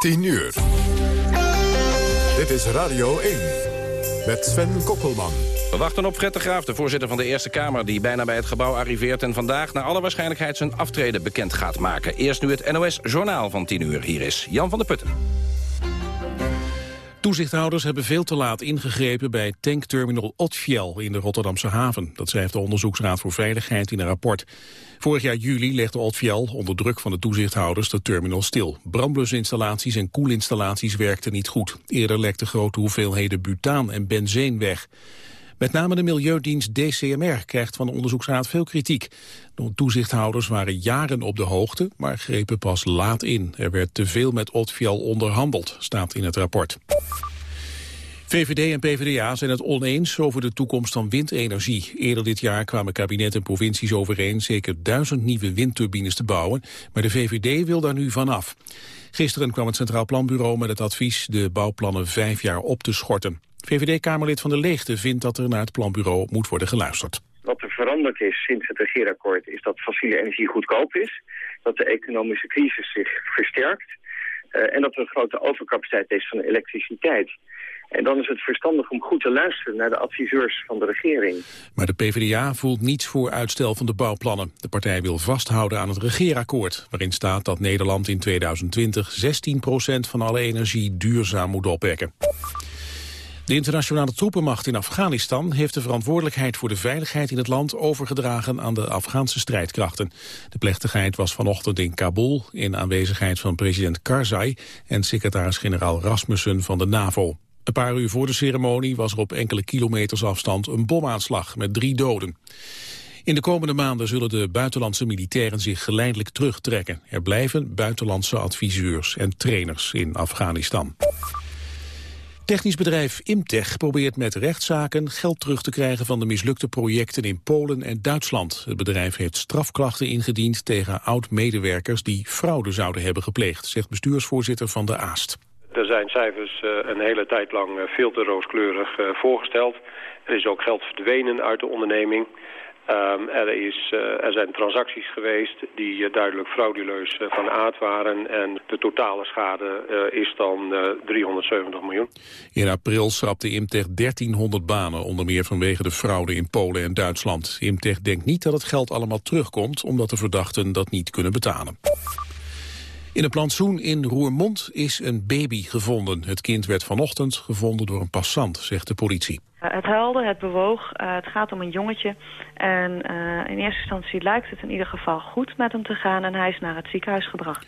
10 uur. Dit is Radio 1 met Sven Kokkelman. We wachten op Fred de Graaf, de voorzitter van de Eerste Kamer... die bijna bij het gebouw arriveert en vandaag naar alle waarschijnlijkheid... zijn aftreden bekend gaat maken. Eerst nu het NOS Journaal van 10 uur. Hier is Jan van der Putten. Toezichthouders hebben veel te laat ingegrepen bij tankterminal Otfiel in de Rotterdamse haven. Dat schrijft de Onderzoeksraad voor Veiligheid in een rapport. Vorig jaar juli legde Otfiel onder druk van de toezichthouders de terminal stil. Brandblusinstallaties en koelinstallaties werkten niet goed. Eerder lekten grote hoeveelheden butaan en benzeen weg. Met name de Milieudienst DCMR krijgt van de onderzoeksraad veel kritiek. De toezichthouders waren jaren op de hoogte, maar grepen pas laat in. Er werd te veel met Otfiel onderhandeld, staat in het rapport. VVD en PvdA zijn het oneens over de toekomst van windenergie. Eerder dit jaar kwamen kabinet en provincies overeen zeker duizend nieuwe windturbines te bouwen, maar de VVD wil daar nu vanaf. Gisteren kwam het Centraal Planbureau met het advies de bouwplannen vijf jaar op te schorten. VVD-Kamerlid van de Leegte vindt dat er naar het planbureau moet worden geluisterd. Wat er veranderd is sinds het regeerakkoord is dat fossiele energie goedkoop is. Dat de economische crisis zich versterkt. Uh, en dat er een grote overcapaciteit is van elektriciteit. En dan is het verstandig om goed te luisteren naar de adviseurs van de regering. Maar de PvdA voelt niets voor uitstel van de bouwplannen. De partij wil vasthouden aan het regeerakkoord... waarin staat dat Nederland in 2020 16% van alle energie duurzaam moet opwekken. De internationale troepenmacht in Afghanistan heeft de verantwoordelijkheid voor de veiligheid in het land overgedragen aan de Afghaanse strijdkrachten. De plechtigheid was vanochtend in Kabul in aanwezigheid van president Karzai en secretaris-generaal Rasmussen van de NAVO. Een paar uur voor de ceremonie was er op enkele kilometers afstand een bomaanslag met drie doden. In de komende maanden zullen de buitenlandse militairen zich geleidelijk terugtrekken. Er blijven buitenlandse adviseurs en trainers in Afghanistan. Technisch bedrijf Imtech probeert met rechtszaken geld terug te krijgen van de mislukte projecten in Polen en Duitsland. Het bedrijf heeft strafklachten ingediend tegen oud-medewerkers die fraude zouden hebben gepleegd, zegt bestuursvoorzitter van de Aast. Er zijn cijfers uh, een hele tijd lang uh, veel te rooskleurig uh, voorgesteld. Er is ook geld verdwenen uit de onderneming. Um, er, is, er zijn transacties geweest die uh, duidelijk frauduleus uh, van aard waren. En de totale schade is dan 370 miljoen. In april schrapte Imtech 1300 banen, onder meer vanwege de fraude in Polen en Duitsland. Imtech denkt niet dat het geld allemaal terugkomt, omdat de verdachten dat niet kunnen betalen. In een plantsoen in Roermond is een baby gevonden. Het kind werd vanochtend gevonden door een passant, zegt de politie. Het huilde, het bewoog, uh, het gaat om een jongetje. En uh, in eerste instantie lijkt het in ieder geval goed met hem te gaan... en hij is naar het ziekenhuis gebracht.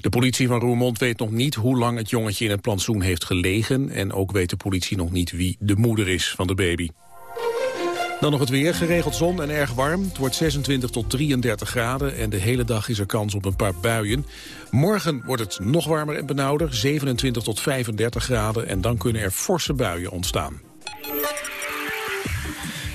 De politie van Roermond weet nog niet hoe lang het jongetje in het plantsoen heeft gelegen... en ook weet de politie nog niet wie de moeder is van de baby. Dan nog het weer, geregeld zon en erg warm. Het wordt 26 tot 33 graden en de hele dag is er kans op een paar buien. Morgen wordt het nog warmer en benauwder, 27 tot 35 graden... en dan kunnen er forse buien ontstaan.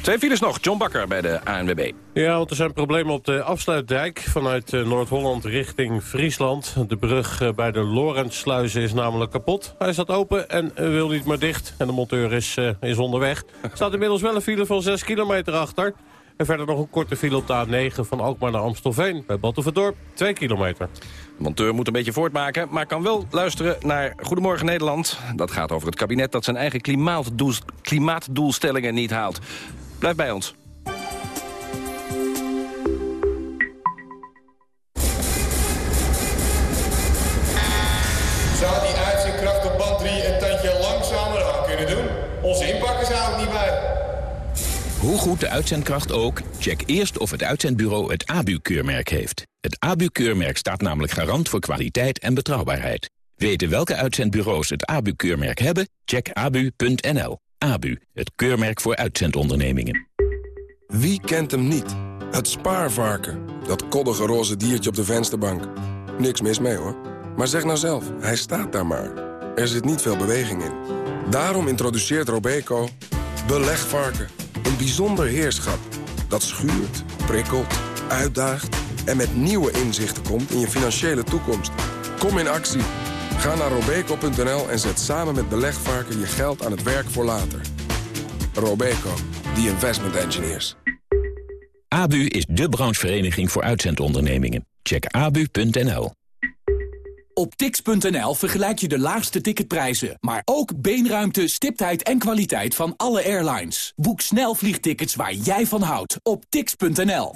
Twee files nog. John Bakker bij de ANWB. Ja, want er zijn problemen op de afsluitdijk vanuit eh, Noord-Holland richting Friesland. De brug eh, bij de Lorentzsluizen is namelijk kapot. Hij staat open en eh, wil niet meer dicht. En de monteur is, is onderweg. Er staat inmiddels wel een file van 6 kilometer achter. En verder nog een korte file op de A9 van Alkmaar naar Amstelveen. Bij Battenverdorp, 2 kilometer. De monteur moet een beetje voortmaken, maar kan wel luisteren naar Goedemorgen Nederland. Dat gaat over het kabinet dat zijn eigen klimaatdoel, klimaatdoelstellingen niet haalt. Blijf bij ons. Zou die uitzendkracht op band 3 een tandje langzamer aan kunnen doen? Onze inpakken zou het niet bij. Hoe goed de uitzendkracht ook, check eerst of het uitzendbureau het ABU-keurmerk heeft. Het ABU-keurmerk staat namelijk garant voor kwaliteit en betrouwbaarheid. Weten welke uitzendbureaus het ABU-keurmerk hebben? Check abu.nl. ABU, het keurmerk voor uitzendondernemingen. Wie kent hem niet? Het spaarvarken. Dat koddige roze diertje op de vensterbank. Niks mis mee hoor. Maar zeg nou zelf, hij staat daar maar. Er zit niet veel beweging in. Daarom introduceert Robeco belegvarken. Een bijzonder heerschap dat schuurt, prikkelt, uitdaagt... en met nieuwe inzichten komt in je financiële toekomst. Kom in actie. Ga naar robeco.nl en zet samen met belegvarken je geld aan het werk voor later. Robeco, the investment engineers. ABU is de branchevereniging voor uitzendondernemingen. Check abu.nl. Op tix.nl vergelijk je de laagste ticketprijzen, maar ook beenruimte, stiptheid en kwaliteit van alle airlines. Boek snel vliegtickets waar jij van houdt op tix.nl.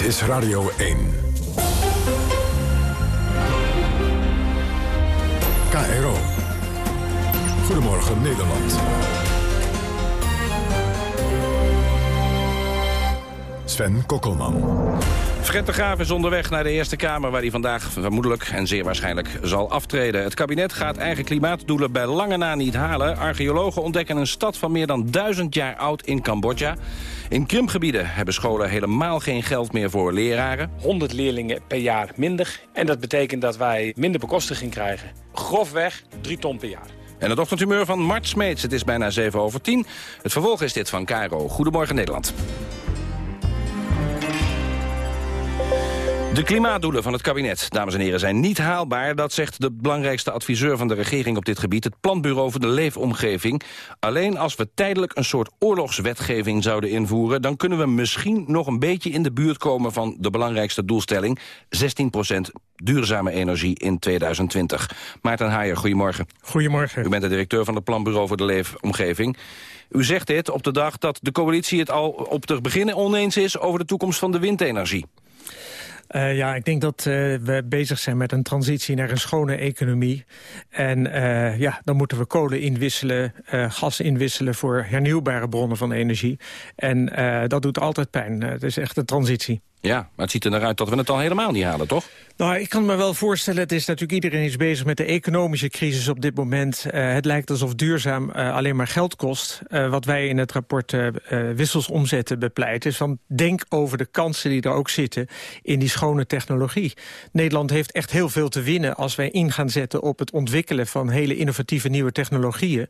Dit is Radio 1. KRO. Goedemorgen Nederland. Sven Kokkelman. Fred de Graaf is onderweg naar de Eerste Kamer... waar hij vandaag vermoedelijk en zeer waarschijnlijk zal aftreden. Het kabinet gaat eigen klimaatdoelen bij lange na niet halen. Archeologen ontdekken een stad van meer dan duizend jaar oud in Cambodja. In krimpgebieden hebben scholen helemaal geen geld meer voor leraren. 100 leerlingen per jaar minder. En dat betekent dat wij minder bekostiging krijgen. Grofweg 3 ton per jaar. En het ochtendhumeur van Mart Smeets. Het is bijna 7 over 10. Het vervolg is dit van Caro. Goedemorgen Nederland. De klimaatdoelen van het kabinet, dames en heren, zijn niet haalbaar. Dat zegt de belangrijkste adviseur van de regering op dit gebied... het Planbureau voor de Leefomgeving. Alleen als we tijdelijk een soort oorlogswetgeving zouden invoeren... dan kunnen we misschien nog een beetje in de buurt komen... van de belangrijkste doelstelling, 16% duurzame energie in 2020. Maarten Haier, goedemorgen. Goedemorgen. U bent de directeur van het Planbureau voor de Leefomgeving. U zegt dit op de dag dat de coalitie het al op te beginnen oneens is... over de toekomst van de windenergie. Uh, ja, ik denk dat uh, we bezig zijn met een transitie naar een schone economie. En uh, ja, dan moeten we kolen inwisselen, gas inwisselen voor hernieuwbare bronnen van energie. En dat doet altijd pijn. het is echt een transitie. Ja, maar het ziet er naar uit dat we het al helemaal niet halen, toch? Nou, ik kan me wel voorstellen, het is natuurlijk iedereen is bezig met de economische crisis op dit moment. Uh, het lijkt alsof duurzaam uh, alleen maar geld kost. Uh, wat wij in het rapport wissels omzetten bepleiten is van denk over de kansen die er ook zitten in die schone technologie. Nederland heeft echt heel veel te winnen als wij in gaan zetten op het ontwikkelen van hele innovatieve nieuwe technologieën.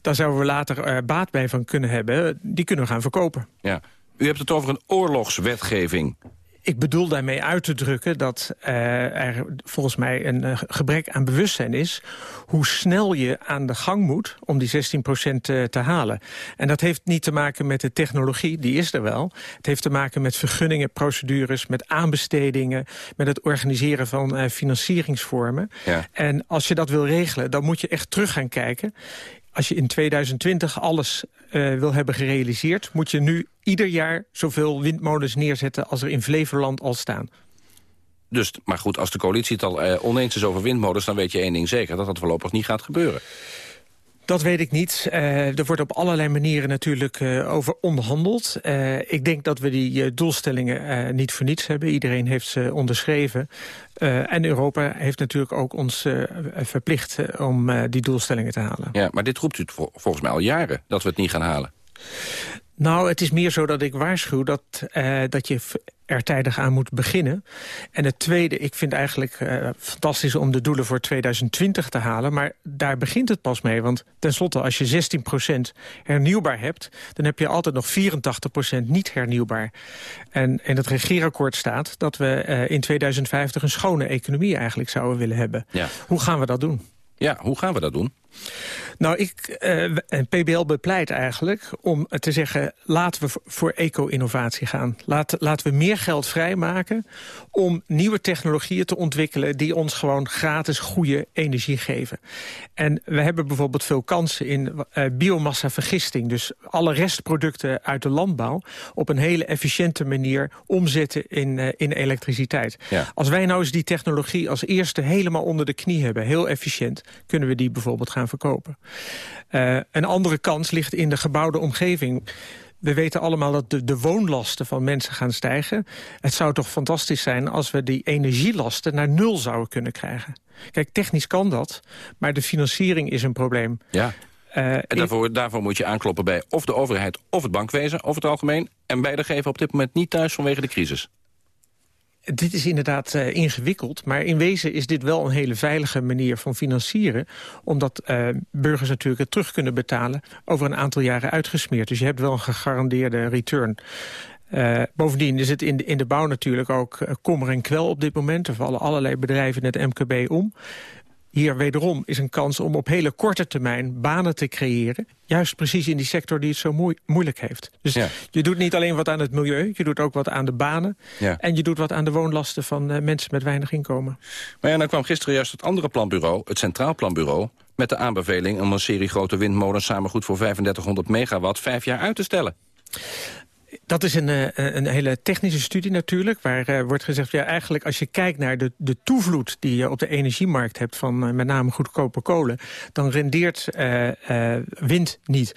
Daar zouden we later baat bij van kunnen hebben. Die kunnen we gaan verkopen. Ja. U hebt het over een oorlogswetgeving. Ik bedoel daarmee uit te drukken dat uh, er volgens mij een uh, gebrek aan bewustzijn is... hoe snel je aan de gang moet om die 16 procent uh, te halen. En dat heeft niet te maken met de technologie, die is er wel. Het heeft te maken met vergunningen, procedures, met aanbestedingen... met het organiseren van financieringsvormen. Ja. En als je dat wil regelen, dan moet je echt terug gaan kijken als je in 2020 alles uh, wil hebben gerealiseerd... moet je nu ieder jaar zoveel windmolens neerzetten... als er in Flevoland al staan. Dus, maar goed, als de coalitie het al uh, oneens is over windmolens... dan weet je één ding zeker, dat dat voorlopig niet gaat gebeuren. Dat weet ik niet. Uh, er wordt op allerlei manieren natuurlijk uh, over onderhandeld. Uh, ik denk dat we die doelstellingen niet voor niets hebben. Iedereen heeft ze onderschreven. en Europa heeft natuurlijk ook ons verplicht om die doelstellingen te halen. Ja, maar dit roept u volgens mij al jaren, dat we het niet gaan halen. Nou, het is meer zo dat ik waarschuw dat, uh, dat je er tijdig aan moet beginnen. En het tweede, ik vind eigenlijk uh, fantastisch om de doelen voor 2020 te halen... maar daar begint het pas mee, want tenslotte als je 16% hernieuwbaar hebt... dan heb je altijd nog 84% niet hernieuwbaar. En in het regeerakkoord staat dat we uh, in 2050 een schone economie eigenlijk zouden willen hebben. Ja. Hoe gaan we dat doen? Ja, hoe gaan we dat doen? Nou, ik, uh, PBL bepleit eigenlijk om te zeggen... laten we voor eco-innovatie gaan. Laat, laten we meer geld vrijmaken om nieuwe technologieën te ontwikkelen... die ons gewoon gratis goede energie geven. En we hebben bijvoorbeeld veel kansen in uh, biomassa-vergisting. Dus alle restproducten uit de landbouw... op een hele efficiënte manier omzetten in, uh, in elektriciteit. Ja. Als wij nou eens die technologie als eerste helemaal onder de knie hebben... heel efficiënt, kunnen we die bijvoorbeeld gaan verkopen. Uh, een andere kans ligt in de gebouwde omgeving. we weten allemaal dat de, de woonlasten van mensen gaan stijgen. Het zou toch fantastisch zijn als we die energielasten naar nul zouden kunnen krijgen. Kijk, technisch kan dat, maar de financiering is een probleem. Ja. Uh, en daarvoor, daarvoor, moet je aankloppen bij of de overheid of het bankwezen over het algemeen. En beide geven op dit moment niet thuis vanwege de crisis. Dit is inderdaad uh, ingewikkeld, maar in wezen is dit wel een hele veilige manier van financieren. Omdat uh, burgers natuurlijk het terug kunnen betalen over een aantal jaren uitgesmeerd. Dus je hebt wel een gegarandeerde return. Uh, bovendien is het in de, in de bouw natuurlijk ook kommer en kwel op dit moment. Er vallen allerlei bedrijven in het MKB om. Hier wederom is een kans om op hele korte termijn banen te creëren. Juist precies in die sector die het zo moeilijk heeft. Dus je doet niet alleen wat aan het milieu, je doet ook wat aan de banen. Ja. En je doet wat aan de woonlasten van uh, mensen met weinig inkomen. Maar ja, dan kwam gisteren juist het andere planbureau, het Centraal Planbureau... met de aanbeveling om een serie grote windmolens samen goed voor 3500 megawatt vijf jaar uit te stellen. Dat is een, eh, een hele technische studie natuurlijk, waar uh, wordt gezegd... ja, eigenlijk als je kijkt naar de, de toevloed die je op de energiemarkt hebt... van uh, met name goedkope kolen, dan rendeert wind niet.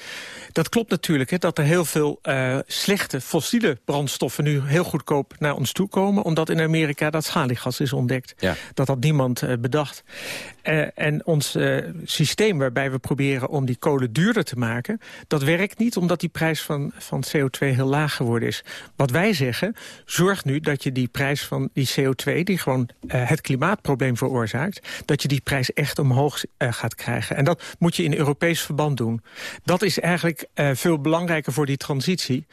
Dat klopt natuurlijk, hè, dat er heel veel slechte fossiele brandstoffen... nu heel goedkoop naar ons toe komen, omdat in Amerika dat schaliegas is ontdekt. Ja. Dat had niemand bedacht. en ons systeem waarbij we proberen om die kolen duurder te maken... dat werkt niet, omdat die prijs van, van CO2 heel laag geworden is. Wat wij zeggen, zorg nu dat je die prijs van die CO2... die gewoon uh, het klimaatprobleem veroorzaakt... dat je die prijs echt omhoog uh, gaat krijgen. En dat moet je in Europees verband doen. Dat is eigenlijk uh, veel belangrijker voor die transitie.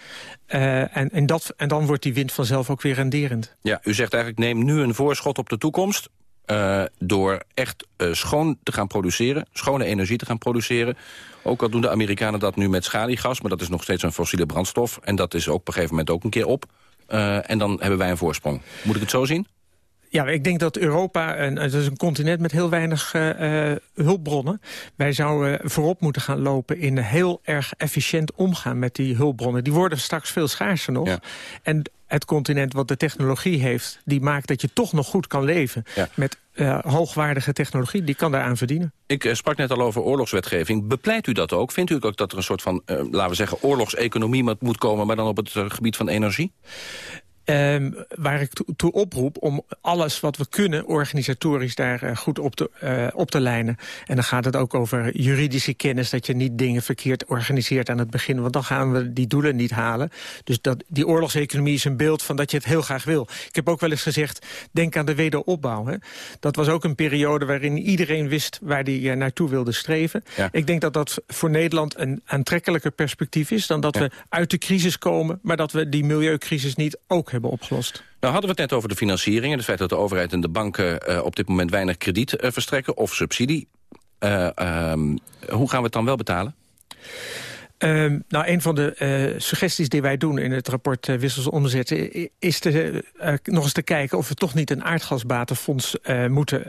en, en, dat, en dan wordt die wind vanzelf ook weer renderend. Ja, u zegt eigenlijk neem nu een voorschot op de toekomst... Uh, door echt uh, schoon te gaan produceren, schone energie te gaan produceren. Ook al doen de Amerikanen dat nu met schaliegas... maar dat is nog steeds een fossiele brandstof. En dat is ook op een gegeven moment ook een keer op. Uh, en dan hebben wij een voorsprong. Moet ik het zo zien? Ja, ik denk dat Europa, het is een continent met heel weinig uh, hulpbronnen. Wij zouden voorop moeten gaan lopen in heel erg efficiënt omgaan met die hulpbronnen. Die worden straks veel schaarser nog. Ja. En het continent wat de technologie heeft... die maakt dat je toch nog goed kan leven met uh, hoogwaardige technologie. Die kan daaraan verdienen. Ik uh, sprak net al over oorlogswetgeving. Bepleit u dat ook? Vindt u ook dat er een soort van, uh, laten we zeggen... oorlogseconomie moet komen, maar dan op het gebied van energie? Um, waar ik to toe oproep om alles wat we kunnen organisatorisch daar uh, goed op te, uh, op te lijnen. En dan gaat het ook over juridische kennis, dat je niet dingen verkeerd organiseert aan het begin, want dan gaan we die doelen niet halen. Dus dat, die oorlogseconomie is een beeld van dat je het heel graag wil. Ik heb ook wel eens gezegd, denk aan de wederopbouw. Hè. Dat was ook een periode waarin iedereen wist waar die uh, naartoe wilde streven. Ja. Ik denk dat dat voor Nederland een aantrekkelijker perspectief is dan dat ja. we uit de crisis komen, maar dat we die milieucrisis niet ook hebben opgelost. Nou hadden we het net over de financiering... en het feit dat de overheid en de banken uh, op dit moment weinig krediet uh, verstrekken... of subsidie. Uh, hoe gaan we het dan wel betalen? Um, nou, een van de uh, suggesties die wij doen in het rapport uh, Wissels omzetten... is te, nog eens te kijken of we toch niet een aardgasbatenfonds moeten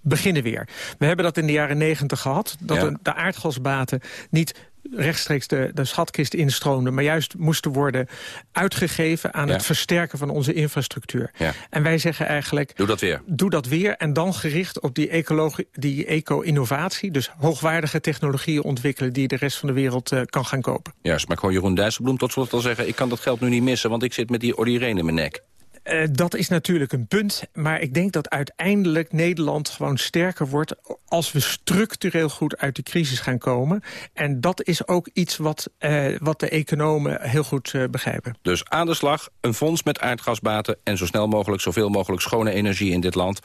beginnen weer. We hebben dat in de jaren negentig gehad. Dat ja. de aardgasbaten niet rechtstreeks de, de schatkist instroomden... maar juist moesten worden uitgegeven aan ja. het versterken van onze infrastructuur. Ja. En wij zeggen eigenlijk... Doe dat weer. Doe dat weer en dan gericht op die, die eco-innovatie... dus hoogwaardige technologieën ontwikkelen... die de rest van de wereld uh, kan gaan kopen. Juist, maar ik hoor Jeroen Dijsselbloem tot slot al zeggen... ik kan dat geld nu niet missen, want ik zit met die Ordirene in mijn nek. Uh, dat is natuurlijk een punt, maar ik denk dat uiteindelijk Nederland gewoon sterker wordt als we structureel goed uit de crisis gaan komen. En dat is ook iets wat, uh, wat de economen heel goed uh, begrijpen. Dus aan de slag, een fonds met aardgasbaten en zo snel mogelijk, zoveel mogelijk schone energie in dit land.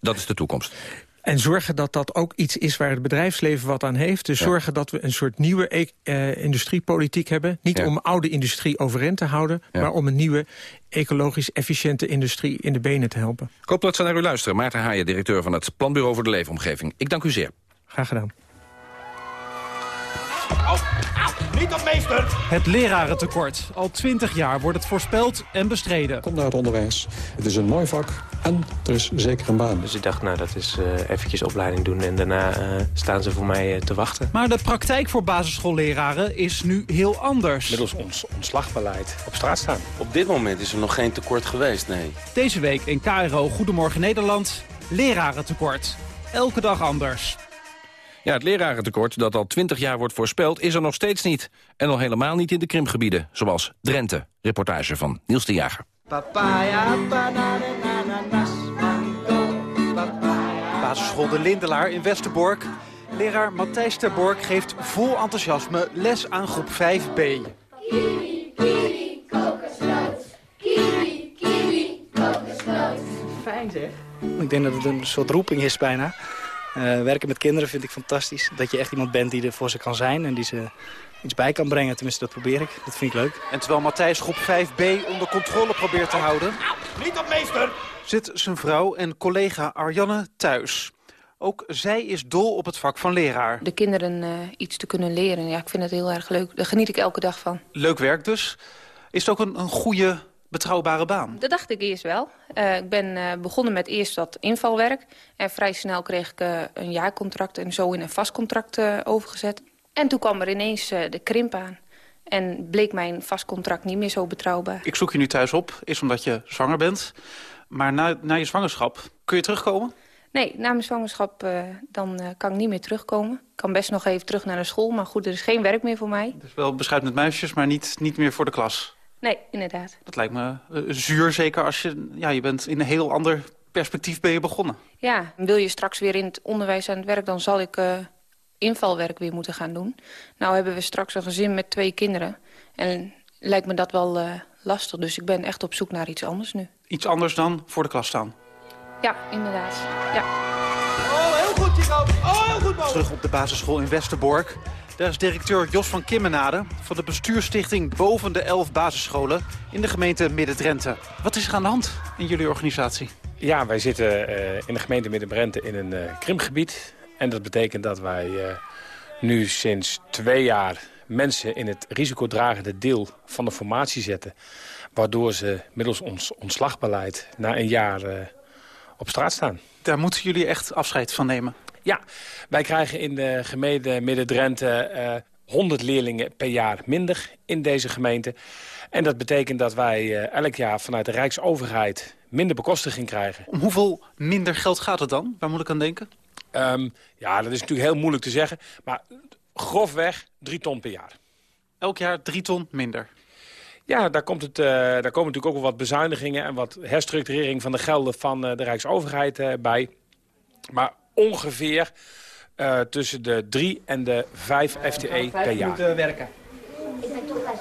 Dat is de toekomst. En zorgen dat dat ook iets is waar het bedrijfsleven wat aan heeft. Dus ja. zorgen dat we een soort nieuwe e uh, industriepolitiek hebben. Niet ja. om oude industrie overeind te houden... Ja. maar om een nieuwe ecologisch efficiënte industrie in de benen te helpen. Ik hoop dat ze naar u luisteren. Maarten Haaien, directeur van het Planbureau voor de Leefomgeving. Ik dank u zeer. Graag gedaan. Au, niet op meester! Het lerarentekort. Al twintig jaar wordt het voorspeld en bestreden. Kom naar het onderwijs. Het is een mooi vak en er is zeker een baan. Dus ik dacht, nou, dat is uh, eventjes opleiding doen... en daarna uh, staan ze voor mij uh, te wachten. Maar de praktijk voor basisschoolleraren is nu heel anders. Middels ons ontslagbeleid op straat staan. Op dit moment is er nog geen tekort geweest, nee. Deze week in KRO Goedemorgen Nederland... lerarentekort. Elke dag anders. Ja, het lerarentekort dat al 20 jaar wordt voorspeld is er nog steeds niet. En al helemaal niet in de krimpgebieden, zoals Drenthe. Reportage van Niels de Jager. Papaya, mango. Basisschool De Lindelaar in Westerbork. Leraar Matthijs ter Bork geeft vol enthousiasme les aan groep 5b. Kiwi, kiwi, kokosnoot. Kiwi, kiwi, kokosnoot. Fijn zeg. Ik denk dat het een soort roeping is bijna. Uh, werken met kinderen vind ik fantastisch. Dat je echt iemand bent die er voor ze kan zijn en die ze iets bij kan brengen. Tenminste, dat probeer ik. Dat vind ik leuk. En terwijl Matthijs groep 5b onder controle probeert te houden... Niet op meester! Zit zijn vrouw en collega Arjanne thuis. Ook zij is dol op het vak van leraar. De kinderen uh, iets te kunnen leren, ja, ik vind het heel erg leuk. Daar geniet ik elke dag van. Leuk werk dus. Is het ook een, een goede, betrouwbare baan? Dat dacht ik eerst wel. Uh, ik ben uh, begonnen met eerst wat invalwerk. En vrij snel kreeg ik een jaarcontract en zo in een vast contract overgezet. En toen kwam er ineens de krimp aan. En bleek mijn vast contract niet meer zo betrouwbaar. Ik zoek je nu thuis op, is omdat je zwanger bent. Maar na, na je zwangerschap, kun je terugkomen? Nee, na mijn zwangerschap uh, dan uh, kan ik niet meer terugkomen. Ik kan best nog even terug naar de school, maar goed, er is geen werk meer voor mij. Dus wel beschuit met muisjes, maar niet, niet meer voor de klas? Nee, inderdaad. Dat lijkt me uh, zuur, zeker als je... Ja, je bent in een heel ander perspectief ben je begonnen. Ja, wil je straks weer in het onderwijs aan het werk... dan zal ik invalwerk weer moeten gaan doen. Nou hebben we straks een gezin met twee kinderen. En lijkt me dat wel lastig, dus ik ben echt op zoek naar iets anders nu. Iets anders dan voor de klas staan? Ja, inderdaad. Ja. Oh, heel goed, Chico. Oh, heel goed, Bo. Terug op de basisschool in Westerbork. Daar is directeur Jos van Kimmenade van de bestuursstichting Boven de Elf Basisscholen in de gemeente Midden-Drenthe. Wat is er aan de hand in jullie organisatie? Ja, wij zitten uh, in de gemeente Midden-Drenthe in een uh, krimpgebied. En dat betekent dat wij uh, nu sinds twee jaar mensen in het risicodragende deel van de formatie zetten. Waardoor ze middels ons ontslagbeleid na een jaar op straat staan. Daar moeten jullie echt afscheid van nemen? Ja, wij krijgen in de gemeente Midden-Drenthe uh, 100 leerlingen per jaar minder in deze gemeente. En dat betekent dat wij uh, elk jaar vanuit de Rijksoverheid minder bekostiging krijgen. Om hoeveel minder geld gaat het dan? Waar moet ik aan denken? Um, ja, dat is natuurlijk heel moeilijk te zeggen. Maar grofweg drie ton per jaar. Elk jaar drie ton minder? Ja, daar, komt het, uh, daar komen natuurlijk ook wel wat bezuinigingen... en wat herstructurering van de gelden van uh, de Rijksoverheid bij. Maar ongeveer tussen de 3 en de 5 FTE per jaar. moeten werken.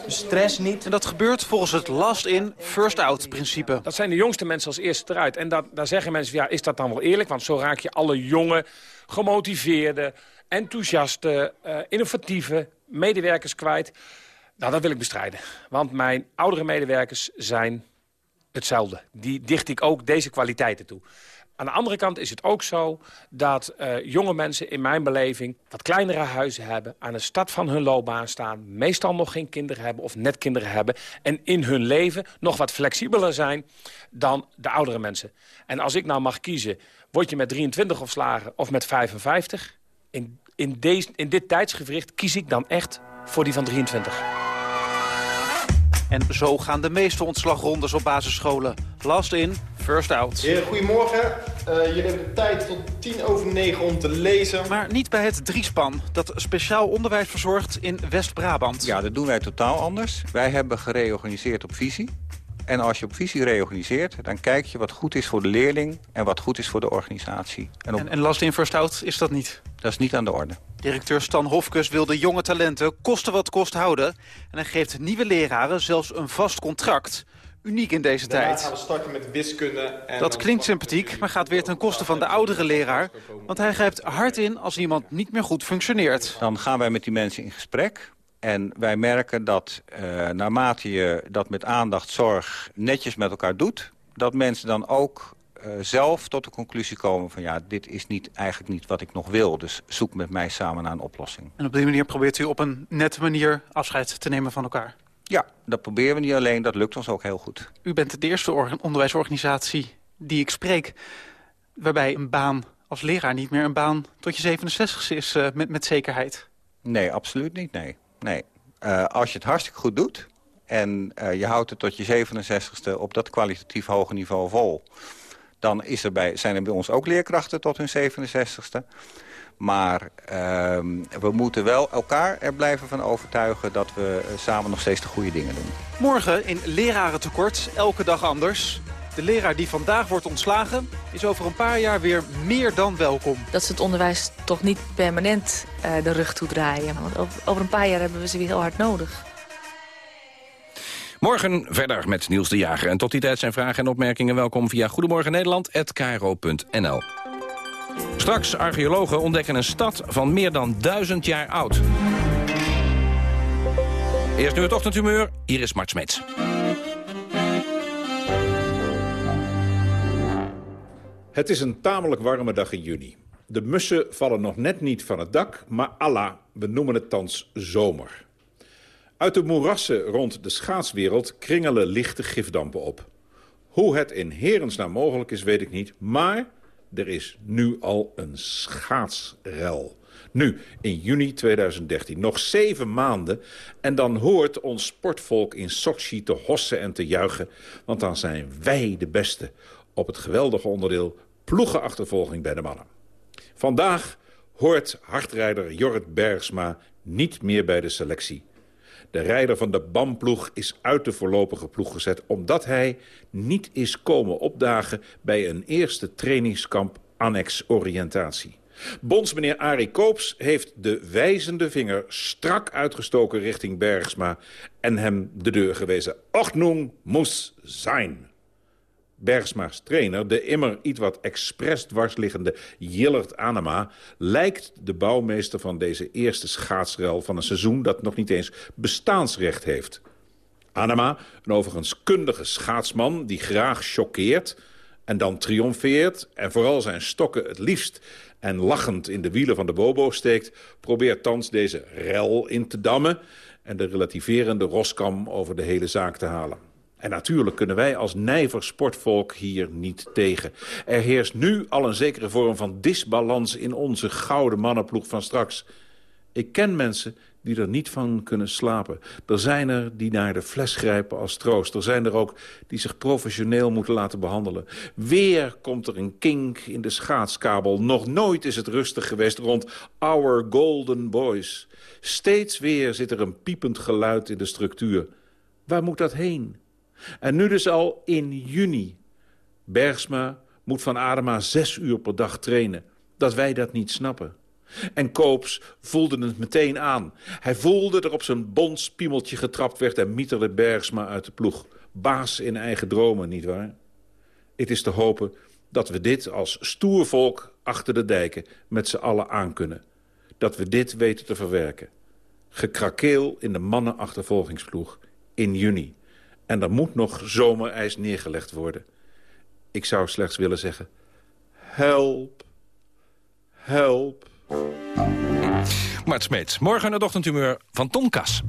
Stress niet. En dat gebeurt volgens het last-in, first-out principe. Dat zijn de jongste mensen als eerste eruit. En dat, daar zeggen mensen, ja, is dat dan wel eerlijk? Want zo raak je alle jonge, gemotiveerde, enthousiaste, innovatieve medewerkers kwijt... Nou, dat wil ik bestrijden. Want mijn oudere medewerkers zijn hetzelfde. Die dicht ik ook deze kwaliteiten toe. Aan de andere kant is het ook zo dat uh, jonge mensen in mijn beleving... wat kleinere huizen hebben, aan de start van hun loopbaan staan... meestal nog geen kinderen hebben of net kinderen hebben... en in hun leven nog wat flexibeler zijn dan de oudere mensen. En als ik nou mag kiezen, word je met 23 opslagen of met 55... in, in, deze, in dit tijdsgevricht kies ik dan echt voor die van 23. En zo gaan de meeste ontslagrondes op basisscholen. Last in, first out. Heren, goedemorgen. Uh, jullie hebben de tijd tot tien over negen om te lezen. Maar niet bij het Driespan, dat speciaal onderwijs verzorgt in West-Brabant. Ja, dat doen wij totaal anders. Wij hebben gereorganiseerd op visie. En als je op visie reorganiseert, dan kijk je wat goed is voor de leerling... en wat goed is voor de organisatie. En, op... en, en last in, first out is dat niet? Dat is niet aan de orde. Directeur Stan Hofkes wil de jonge talenten kosten wat kost houden. En hij geeft nieuwe leraren zelfs een vast contract. Uniek in deze Daarna tijd. gaan we starten met wiskunde. En dat klinkt sympathiek, maar gaat weer ten koste van de oudere leraar. Want hij grijpt hard in als iemand niet meer goed functioneert. Dan gaan wij met die mensen in gesprek. En wij merken dat uh, naarmate je dat met aandacht, zorg netjes met elkaar doet... dat mensen dan ook uh, zelf tot de conclusie komen van... ja, dit is niet, eigenlijk niet wat ik nog wil. Dus zoek met mij samen naar een oplossing. En op die manier probeert u op een nette manier afscheid te nemen van elkaar? Ja, dat proberen we niet alleen. Dat lukt ons ook heel goed. U bent de eerste onderwijsorganisatie die ik spreek... waarbij een baan als leraar niet meer een baan tot je 67 is uh, met, met zekerheid. Nee, absoluut niet, nee. Nee. Uh, als je het hartstikke goed doet... en uh, je houdt het tot je 67ste op dat kwalitatief hoge niveau vol... dan is er bij, zijn er bij ons ook leerkrachten tot hun 67ste. Maar ehm, we moeten wel elkaar er blijven van overtuigen... dat we eh, samen nog steeds de goede dingen doen. Morgen in lerarentekort, elke dag anders. De leraar die vandaag wordt ontslagen is over een paar jaar weer meer dan welkom. Dat ze het onderwijs toch niet permanent uh, de rug toedraaien. Want over, een paar jaar hebben we ze weer heel hard nodig. Morgen verder met Niels de Jager. En tot die tijd zijn vragen en opmerkingen welkom via Goedemorgen Nederland@kro.nl. Straks archeologen ontdekken een stad van meer dan duizend jaar oud. Eerst nu het ochtendhumeur, hier is Mart Smeets. Het is een tamelijk warme dag in juni. De mussen vallen nog net niet van het dak, maar Allah, we noemen het thans zomer. Uit de moerassen rond de schaatswereld kringelen lichte gifdampen op. Hoe het in herensnaam mogelijk is, weet ik niet, maar er is nu al een schaatsrel. Nu, in juni 2013. Nog zeven maanden en dan hoort ons sportvolk in Sochi te hossen en te juichen. Want dan zijn wij de beste op het geweldige onderdeel ploegenachtervolging bij de mannen. Vandaag hoort hardrijder Jorrit Bergsma niet meer bij de selectie. De rijder van de BAM-ploeg is uit de voorlopige ploeg gezet... omdat hij niet is komen opdagen bij een eerste trainingskamp annex oriëntatie. Bondsmeneer Arie Koops heeft de wijzende vinger strak uitgestoken richting Bergsma... en hem de deur gewezen. Ordnung moest zijn. Bergsma's trainer, de immer iets wat expres dwarsliggende Jillert Anema... lijkt de bouwmeester van deze eerste schaatsrel van een seizoen... dat nog niet eens bestaansrecht heeft. Anema, een overigens kundige schaatsman die graag choqueert... en dan triomfeert en vooral zijn stokken het liefst... en lachend in de wielen van de bobo steekt... probeert thans deze rel in te dammen... en de relativerende roskam over de hele zaak te halen. En natuurlijk kunnen wij als nijver sportvolk hier niet tegen. Er heerst nu al een zekere vorm van disbalans in onze gouden mannenploeg van straks. Ik ken mensen die er niet van kunnen slapen. Er zijn er die naar de fles grijpen als troost. Er zijn er ook die zich professioneel moeten laten behandelen. Weer komt er een kink in de schaatskabel. Nog nooit is het rustig geweest rond Our Golden Boys. Steeds weer zit er een piepend geluid in de structuur. Waar moet dat heen? En nu dus al in juni. Bergsma moet van Adema zes uur per dag trainen. Dat wij dat niet snappen. En Koops voelde het meteen aan. Hij voelde er op zijn bons piemeltje getrapt werd... en mieterde Bergsma uit de ploeg. Baas in eigen dromen, nietwaar? Het is te hopen dat we dit als stoer volk achter de dijken... met z'n allen aankunnen. Dat we dit weten te verwerken. Gekrakeel in de mannenachtervolgingsploeg in juni. En er moet nog zomerijs neergelegd worden. Ik zou slechts willen zeggen... Help. Help. Mart Smeets, morgen het ochtendhumeur van Tom Kas.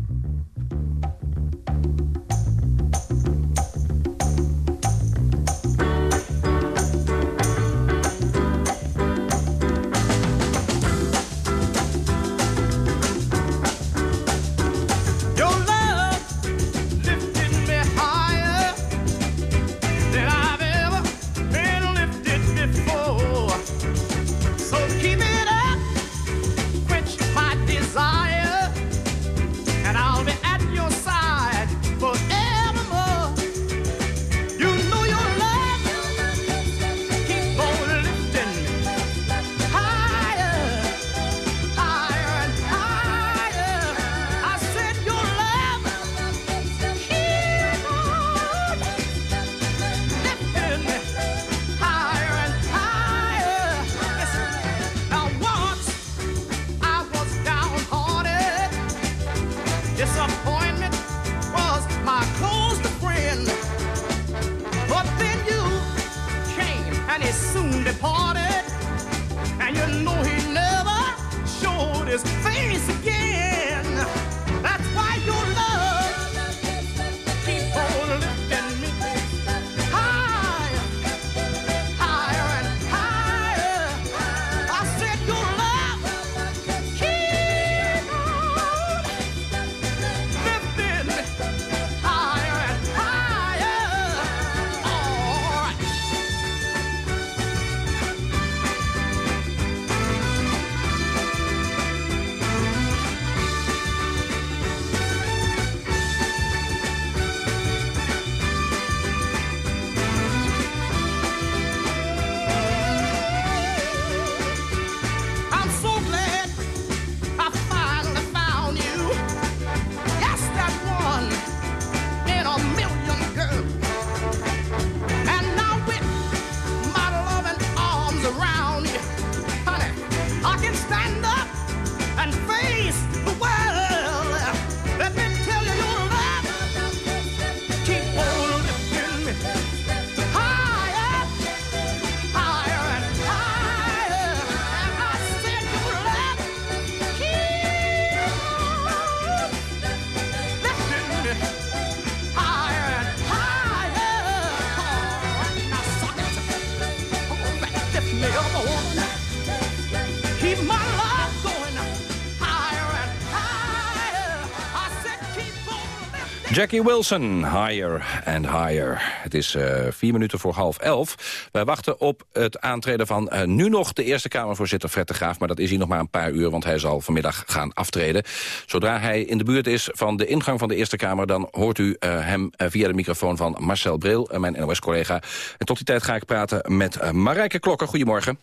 Jackie Wilson, higher and higher. Het is uh, vier minuten voor half elf. Wij wachten op het aantreden van uh, nu nog de Eerste Kamervoorzitter Fred de Graaf. Maar dat is hij nog maar een paar uur, want hij zal vanmiddag gaan aftreden. Zodra hij in de buurt is van de ingang van de Eerste Kamer... dan hoort u uh, hem via de microfoon van Marcel Bril, mijn NOS-collega. En tot die tijd ga ik praten met Marijke Klokker. Goedemorgen.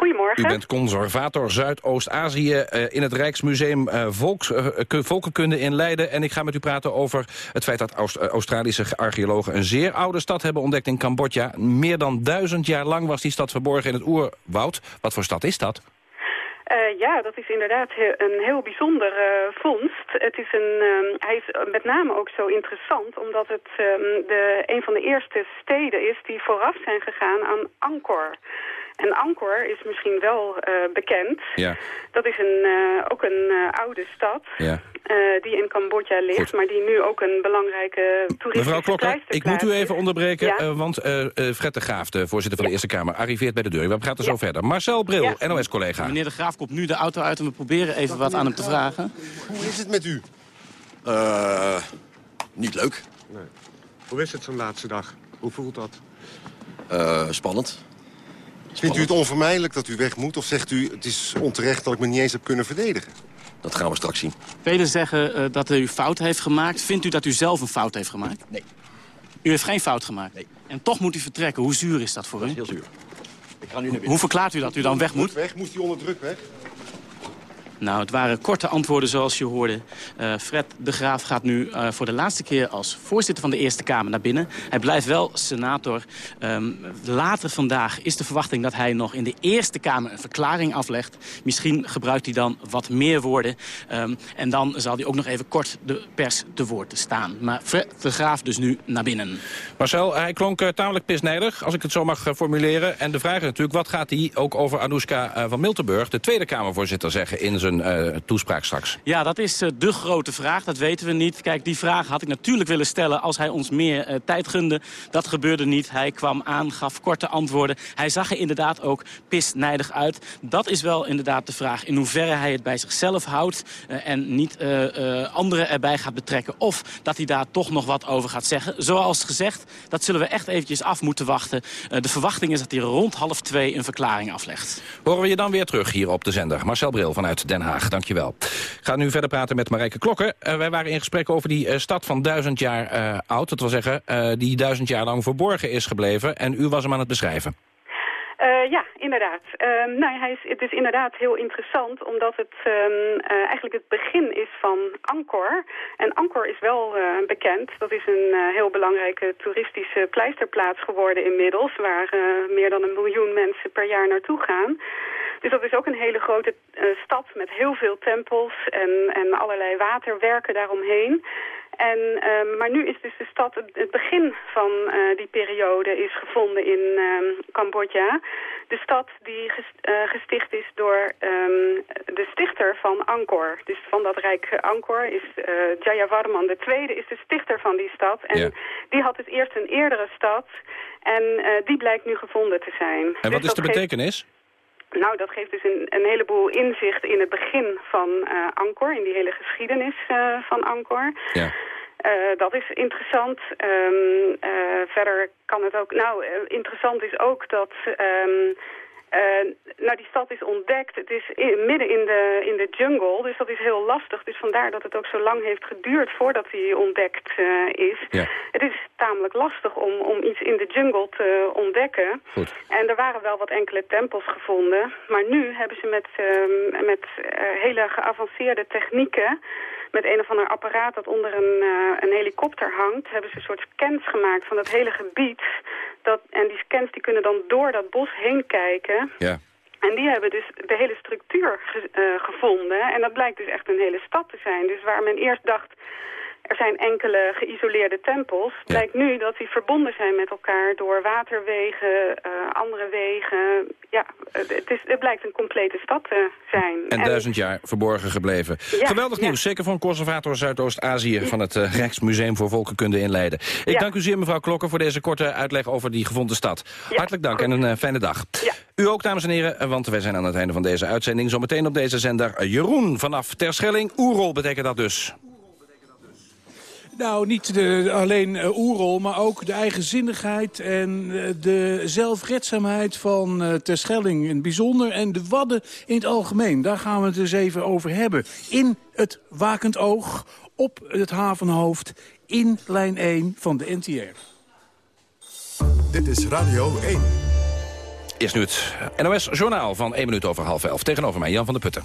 Goedemorgen. U bent conservator Zuidoost-Azië in het Rijksmuseum Volks, Volkenkunde in Leiden. En ik ga met u praten over het feit dat Aust Australische archeologen een zeer oude stad hebben ontdekt in Cambodja. Meer dan duizend jaar lang was die stad verborgen in het oerwoud. Wat voor stad is dat? Uh, ja, dat is inderdaad een heel bijzonder uh, vondst. Het is een, um, hij is met name ook zo interessant omdat het um, de, een van de eerste steden is die vooraf zijn gegaan aan Angkor. En Angkor is misschien wel uh, bekend. Ja. Dat is een, uh, ook een uh, oude stad ja. die in Cambodja ligt, Goed. maar die nu ook een belangrijke toeristische Mevrouw Klokker, ik moet u even onderbreken, ja? want Fred de Graaf, de voorzitter van de Eerste Kamer, arriveert bij de deur. We praten zo verder. Marcel Bril, NOS-collega. Meneer de Graaf komt nu de auto uit en we proberen even wat aan hem te vragen. Hoe is het met u? niet leuk. Nee. Hoe is het zo'n laatste dag? Hoe voelt dat? spannend. Vindt u het onvermijdelijk dat u weg moet? Of zegt u, het is onterecht dat ik me niet eens heb kunnen verdedigen? Dat gaan we straks zien. Velen zeggen uh, dat u fout heeft gemaakt. Vindt u dat u zelf een fout heeft gemaakt? Nee. U heeft geen fout gemaakt? Nee. En toch moet u vertrekken. Hoe zuur is dat voor dat u? is heel zuur. Ik ga nu naar binnen. Hoe verklaart u dat u dan weg moet? Weg? Moest u onder druk weg? Nou, het waren korte antwoorden zoals je hoorde. Uh, Fred de Graaf gaat nu uh, voor de laatste keer als voorzitter van de Eerste Kamer naar binnen. Hij blijft wel senator. Um, later vandaag is de verwachting dat hij nog in de Eerste Kamer een verklaring aflegt. Misschien gebruikt hij dan wat meer woorden. Um, en dan zal hij ook nog even kort de pers te woord staan. Maar Fred de Graaf dus nu naar binnen. Marcel, hij klonk uh, tamelijk pisnijdig, als ik het zo mag formuleren. En de vraag is natuurlijk, wat gaat hij ook over Anouska van Miltenburg... de Tweede Kamervoorzitter zeggen in zijn uh, toespraak straks? Ja, dat is uh, de grote vraag. Dat weten we niet. Kijk, die vraag had ik natuurlijk willen stellen als hij ons meer uh, tijd gunde. Dat gebeurde niet. Hij kwam aan, gaf korte antwoorden. Hij zag er inderdaad ook pisnijdig uit. Dat is wel inderdaad de vraag in hoeverre hij het bij zichzelf houdt... en niet anderen erbij gaat betrekken. Of dat hij daar toch nog wat over gaat zeggen. Zoals gezegd, dat zullen we echt eventjes af moeten wachten. de verwachting is dat hij rond half twee een verklaring aflegt. Horen we je dan weer terug hier op de zender. Marcel Bril vanuit Den Haag, dankjewel. Ik ga nu verder praten met Marijke Klokken. Uh, wij waren in gesprek over die uh, stad van duizend jaar uh, oud. Dat wil zeggen, die duizend jaar lang verborgen is gebleven. En u was hem aan het beschrijven. Ja, inderdaad. Uh, nou, hij is, het is inderdaad heel interessant omdat het uh, eigenlijk het begin is van Angkor. En Angkor is wel bekend. Dat is een heel belangrijke toeristische pleisterplaats geworden inmiddels... waar meer dan een miljoen mensen per jaar naartoe gaan. Dus dat is ook een hele grote stad met heel veel tempels en, en allerlei waterwerken daaromheen... En, uh, maar nu is dus de stad, het begin van uh, die periode is gevonden in uh, Cambodja. De stad die uh, gesticht is door um, de stichter van Angkor. Dus van dat rijk Angkor is Jayavarman II is de stichter van die stad. En ja. die had dus eerst een eerdere stad en die blijkt nu gevonden te zijn. En wat dus is de betekenis? Geeft... Nou, dat geeft dus een, een, heleboel inzicht in het begin van uh, Angkor, in die hele geschiedenis uh, van Angkor. Ja. Uh, dat is interessant. Um, verder kan het ook... Nou, interessant is ook dat... Um, nou, die stad is ontdekt. Het is in, midden in de, in de jungle, dus dat is heel lastig. Dus vandaar dat het ook zo lang heeft geduurd voordat hij ontdekt is. Ja. Het is tamelijk lastig om, om iets in de jungle te ontdekken. Goed. En er waren wel wat enkele tempels gevonden. Maar nu hebben ze met, uh, met uh, hele geavanceerde technieken... met een of ander apparaat dat onder een, uh, een helikopter hangt... hebben ze een soort scans gemaakt van het hele gebied. Dat, en die scans die kunnen dan door dat bos heen kijken... Ja. En die hebben dus de hele structuur ge uh, gevonden. En dat blijkt dus echt een hele stad te zijn. Dus waar men eerst dacht, er zijn enkele geïsoleerde tempels. Ja. Blijkt nu dat die verbonden zijn met elkaar door waterwegen, uh, andere wegen. Ja, het, is, het blijkt een complete stad te zijn. En, en duizend jaar verborgen gebleven. Ja, Geweldig ja. nieuws, zeker voor een conservator Zuidoost-Azië... van het uh, Rijksmuseum voor Volkenkunde in Leiden. Ik dank u zeer, mevrouw Klokker, voor deze korte uitleg over die gevonden stad. Hartelijk dank en een uh, fijne dag. U ook, dames en heren, want wij zijn aan het einde van deze uitzending. Zometeen op deze zender Jeroen vanaf Terschelling. Oerol betekent dat dus. Nou, niet de, alleen uh, Oerol, maar ook de eigenzinnigheid en uh, de zelfredzaamheid van uh, Terschelling in het bijzonder... en de Wadden in het algemeen. Daar gaan we het dus even over hebben. In het wakend oog, op het havenhoofd, in lijn 1 van de NTR. Dit is Radio 1. Eerst nu het NOS-journaal van 1 minuut over half 11. Tegenover mij, Jan van der Putten.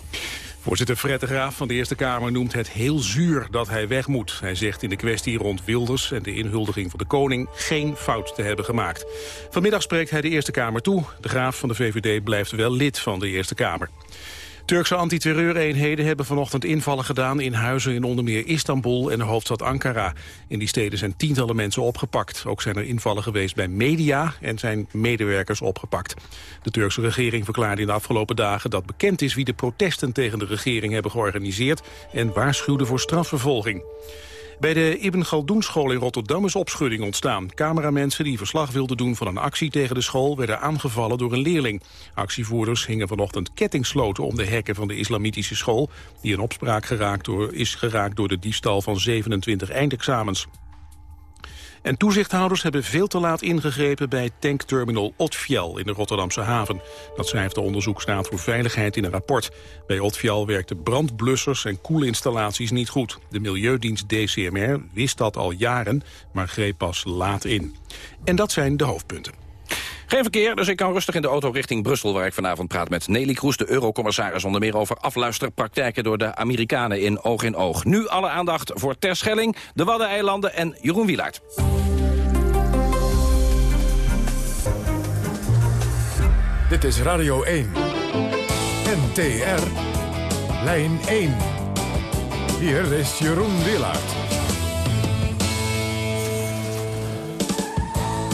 Voorzitter Fred de Graaf van de Eerste Kamer noemt het heel zuur dat hij weg moet. Hij zegt in de kwestie rond Wilders en de inhuldiging van de koning geen fout te hebben gemaakt. Vanmiddag spreekt hij de Eerste Kamer toe. De Graaf van de VVD blijft wel lid van de Eerste Kamer. Turkse antiterreureenheden hebben vanochtend invallen gedaan in huizen in onder meer Istanbul en de hoofdstad Ankara. In die steden zijn tientallen mensen opgepakt. Ook zijn er invallen geweest bij media en zijn medewerkers opgepakt. De Turkse regering verklaarde in de afgelopen dagen dat bekend is wie de protesten tegen de regering hebben georganiseerd en waarschuwde voor strafvervolging. Bij de Ibn Galdoen school in Rotterdam is opschudding ontstaan. Cameramensen die verslag wilden doen van een actie tegen de school... werden aangevallen door een leerling. Actievoerders hingen vanochtend kettingsloten om de hekken van de islamitische school... die in opspraak geraakt door, is geraakt door de diefstal van 27 eindexamens. En toezichthouders hebben veel te laat ingegrepen bij tankterminal Otfiel in de Rotterdamse haven. Dat schrijft de onderzoeksraad voor veiligheid in een rapport. Bij Otfiel werkten brandblussers en koelinstallaties niet goed. De Milieudienst DCMR wist dat al jaren, maar greep pas laat in. En dat zijn de hoofdpunten. Geen verkeer, dus ik kan rustig in de auto richting Brussel... waar ik vanavond praat met Nelly Kroes, de eurocommissaris... onder meer over afluisterpraktijken door de Amerikanen in oog in oog. Nu alle aandacht voor Terschelling, de Waddeneilanden en Jeroen Wielaert. Dit is Radio 1. NTR. Lijn 1. Hier is Jeroen Wielaert.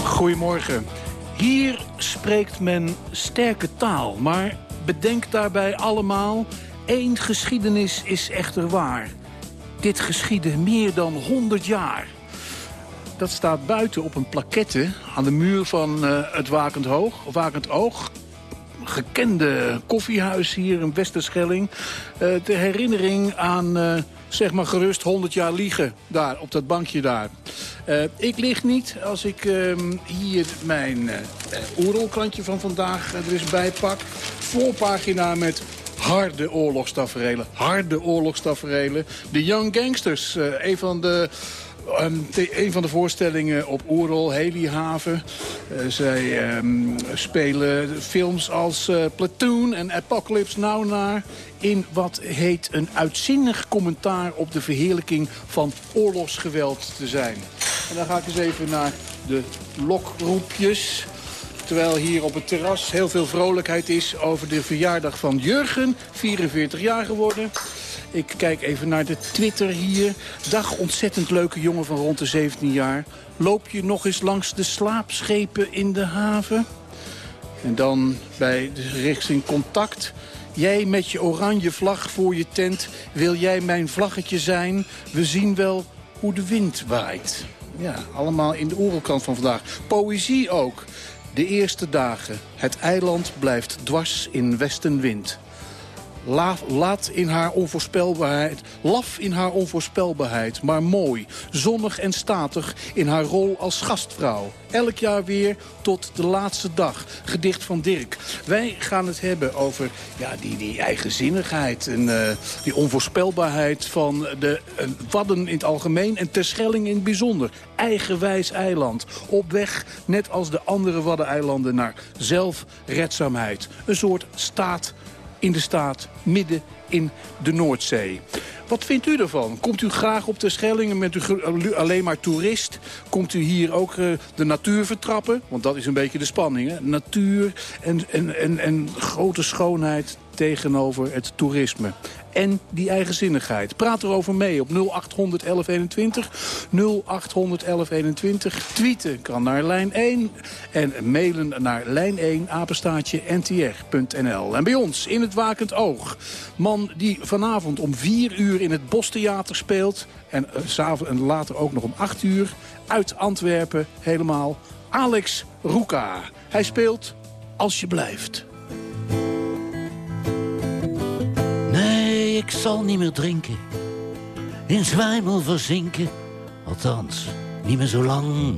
Goedemorgen. Hier spreekt men sterke taal, maar bedenk daarbij allemaal... één geschiedenis is echter waar. Dit geschiedde meer dan 100 jaar. Dat staat buiten op een plaquette aan de muur van uh, het Wakend, Hoog, Wakend Oog gekende koffiehuis hier in Westerschelling. Uh, ter herinnering aan, uh, zeg maar gerust 100 jaar liegen. Daar, op dat bankje daar. Uh, ik lig niet als ik ehm, hier mijn oerolkrantje van vandaag er eens bij pak. Voorpagina met harde oorlogstaferelen. Harde oorlogstaferelen. De Young Gangsters, een van de Um, een van de voorstellingen op Oerol, Helihaven. Uh, zij um, spelen films als uh, Platoon en Apocalypse Now naar... in wat heet een uitzinnig commentaar op de verheerlijking van oorlogsgeweld te zijn. En dan ga ik eens even naar de lokroepjes... Terwijl hier op het terras heel veel vrolijkheid is over de verjaardag van Jurgen, 44 jaar geworden. Ik kijk even naar de Twitter hier. Dag, ontzettend leuke jongen van rond de 17 jaar. Loop je nog eens langs de slaapschepen in de haven? En dan bij de richting contact. Jij met je oranje vlag voor je tent. Wil jij mijn vlaggetje zijn? We zien wel hoe de wind waait. Ja, allemaal in de oerelkant van vandaag. Poëzie ook. De eerste dagen. Het eiland blijft dwars in westenwind. Laat in haar onvoorspelbaarheid, laf in haar onvoorspelbaarheid, maar mooi, zonnig en statig in haar rol als gastvrouw. Elk jaar weer tot de laatste dag. Gedicht van Dirk. Wij gaan het hebben over ja, die, die eigenzinnigheid en uh, die onvoorspelbaarheid van de uh, Wadden in het algemeen en Terschelling in het bijzonder. Eigenwijs eiland. Op weg, net als de andere Waddeneilanden, naar zelfredzaamheid. Een soort staat in de staat midden in de Noordzee. Wat vindt u ervan? Komt u graag op de Schellingen? Bent u alleen maar toerist? Komt u hier ook uh, de natuur vertrappen? Want dat is een beetje de spanning. Hè? Natuur en, en, en, en grote schoonheid tegenover het toerisme. En die eigenzinnigheid. Praat erover mee op 0800 1121. 0800 1121. Tweeten kan naar lijn 1. En mailen naar lijn 1 apenstaatje ntr.nl. En bij ons in het Wakend Oog. Man die vanavond om 4 uur in het Bostheater speelt. En, uh, en later ook nog om 8 uur. Uit Antwerpen helemaal. Alex Roeka. Hij speelt Als je blijft. Zal niet meer drinken. In zwijmel verzinken. Althans, niet meer zo lang.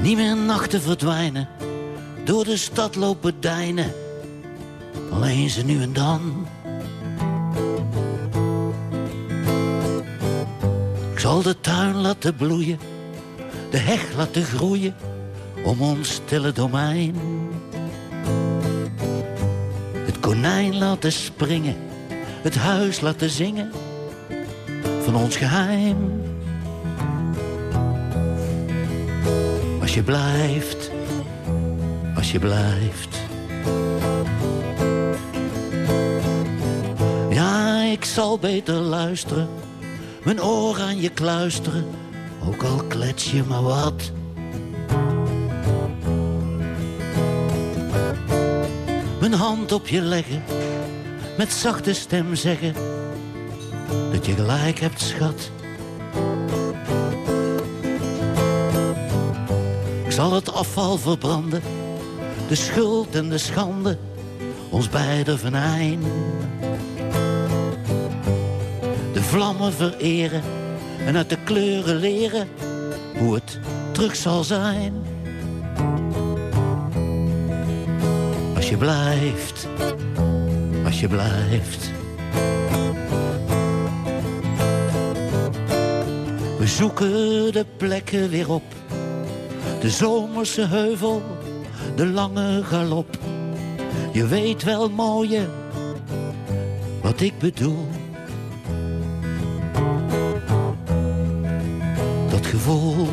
Niet meer nachten verdwijnen, door de stad lopen deinen. Alleen ze nu en dan. Ik zal de tuin laten bloeien, de heg laten groeien om ons stille domein. Konijn laten springen, het huis laten zingen van ons geheim. Als je blijft, als je blijft. Ja, ik zal beter luisteren, mijn oor aan je kluisteren, ook al klets je maar wat. Mijn hand op je leggen, met zachte stem zeggen dat je gelijk hebt, schat. Ik zal het afval verbranden, de schuld en de schande, ons beiden venijn. De vlammen vereren en uit de kleuren leren hoe het terug zal zijn. Als je blijft, als je blijft. We zoeken de plekken weer op. De zomerse heuvel, de lange galop. Je weet wel mooie, wat ik bedoel. Dat gevoel.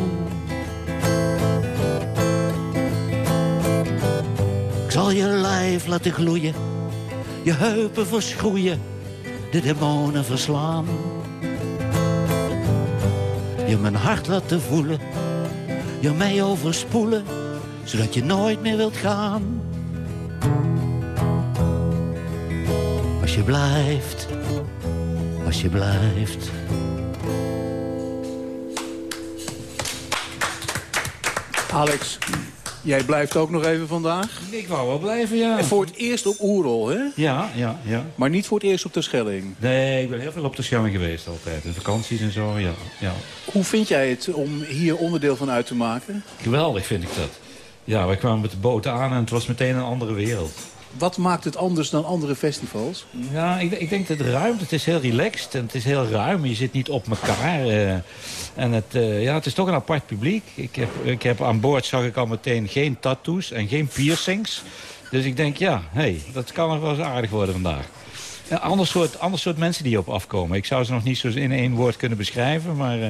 Zal je lijf laten gloeien, je heupen verschroeien, de demonen verslaan. Je mijn hart laten voelen, je mij overspoelen, zodat je nooit meer wilt gaan. Als je blijft, als je blijft. Alex, jij blijft ook nog even vandaag? Ik wou wel blijven, ja. En voor het eerst op Oerol, hè? Ja, ja, ja. Maar niet voor het eerst op de Schelling. Nee, ik ben heel veel op de Schelling geweest altijd. In vakanties en zo, ja. ja. Hoe vind jij het om hier onderdeel van uit te maken? Geweldig vind ik dat. Ja, wij kwamen met de boot aan en het was meteen een andere wereld. Wat maakt het anders dan andere festivals? Ja, ik, ik denk dat het ruimte, het is heel relaxed en het is heel ruim. Je zit niet op elkaar. eh, en het, eh, ja, het is toch een apart publiek. Ik heb, ik heb aan boord zag ik al meteen geen tattoos en geen piercings. Dus ik denk, ja, hey, dat kan nog wel eens aardig worden vandaag. Een ander soort, ander soort mensen die op afkomen. Ik zou ze nog niet zo in één woord kunnen beschrijven, maar... eh,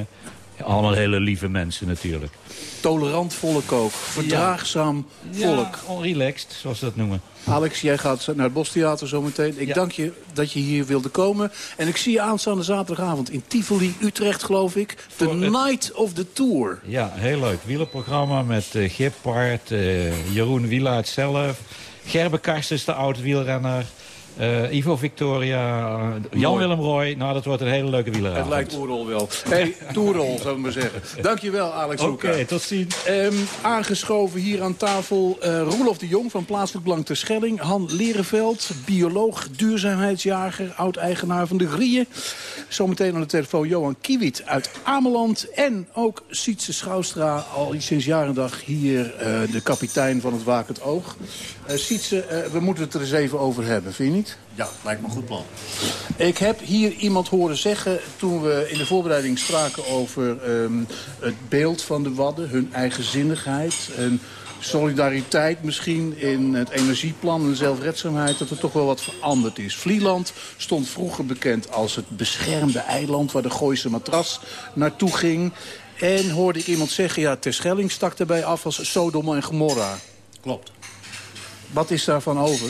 allemaal hele lieve mensen natuurlijk. Tolerant volk ook. Verdraagzaam volk. Ja, relaxed, zoals ze dat noemen. Alex, jij gaat naar het Bostheater zometeen. Ik dank je dat je hier wilde komen. En ik zie je aanstaande zaterdagavond in Tivoli, Utrecht, geloof ik. The het- Night of the Tour. Ja, heel leuk. Wielerprogramma met eh Gippard, eh, Jeroen Wielaert zelf. Gerbe is de oud-wielrenner. Eh, Ivo Victoria, eh, Jan-Willem Roy. Nou, dat wordt een hele leuke wieleravond. Het lijkt Oerol wel. hey, Toerol, zou ik maar zeggen. Dankjewel, Alex Oké, tot ziens. Ehm, aangeschoven hier aan tafel eh Roelof de Jong van Plaatselijk Belang ter Schelling. Han Lerenveld, bioloog, duurzaamheidsjager, oud-eigenaar van de Grieën. Zometeen aan de telefoon Johan Kiewiet uit Ameland. En ook Sietse Schouwstra, al sinds jaar en dag hier de kapitein van het Wakend Oog. Sietse, we moeten het er eens even over hebben, vind je niet? Ja, lijkt me een goed plan. Ik heb hier iemand horen zeggen toen we in de voorbereiding spraken over ehm, het beeld van de Wadden, hun eigenzinnigheid en solidariteit misschien in het energieplan en zelfredzaamheid, dat er toch wel wat veranderd is. Vlieland stond vroeger bekend als het beschermde eiland waar de Gooise matras naartoe ging. En hoorde ik iemand zeggen, ja, Terschelling stak daarbij af als Sodom en Gomorra. Klopt. Wat is daarvan over?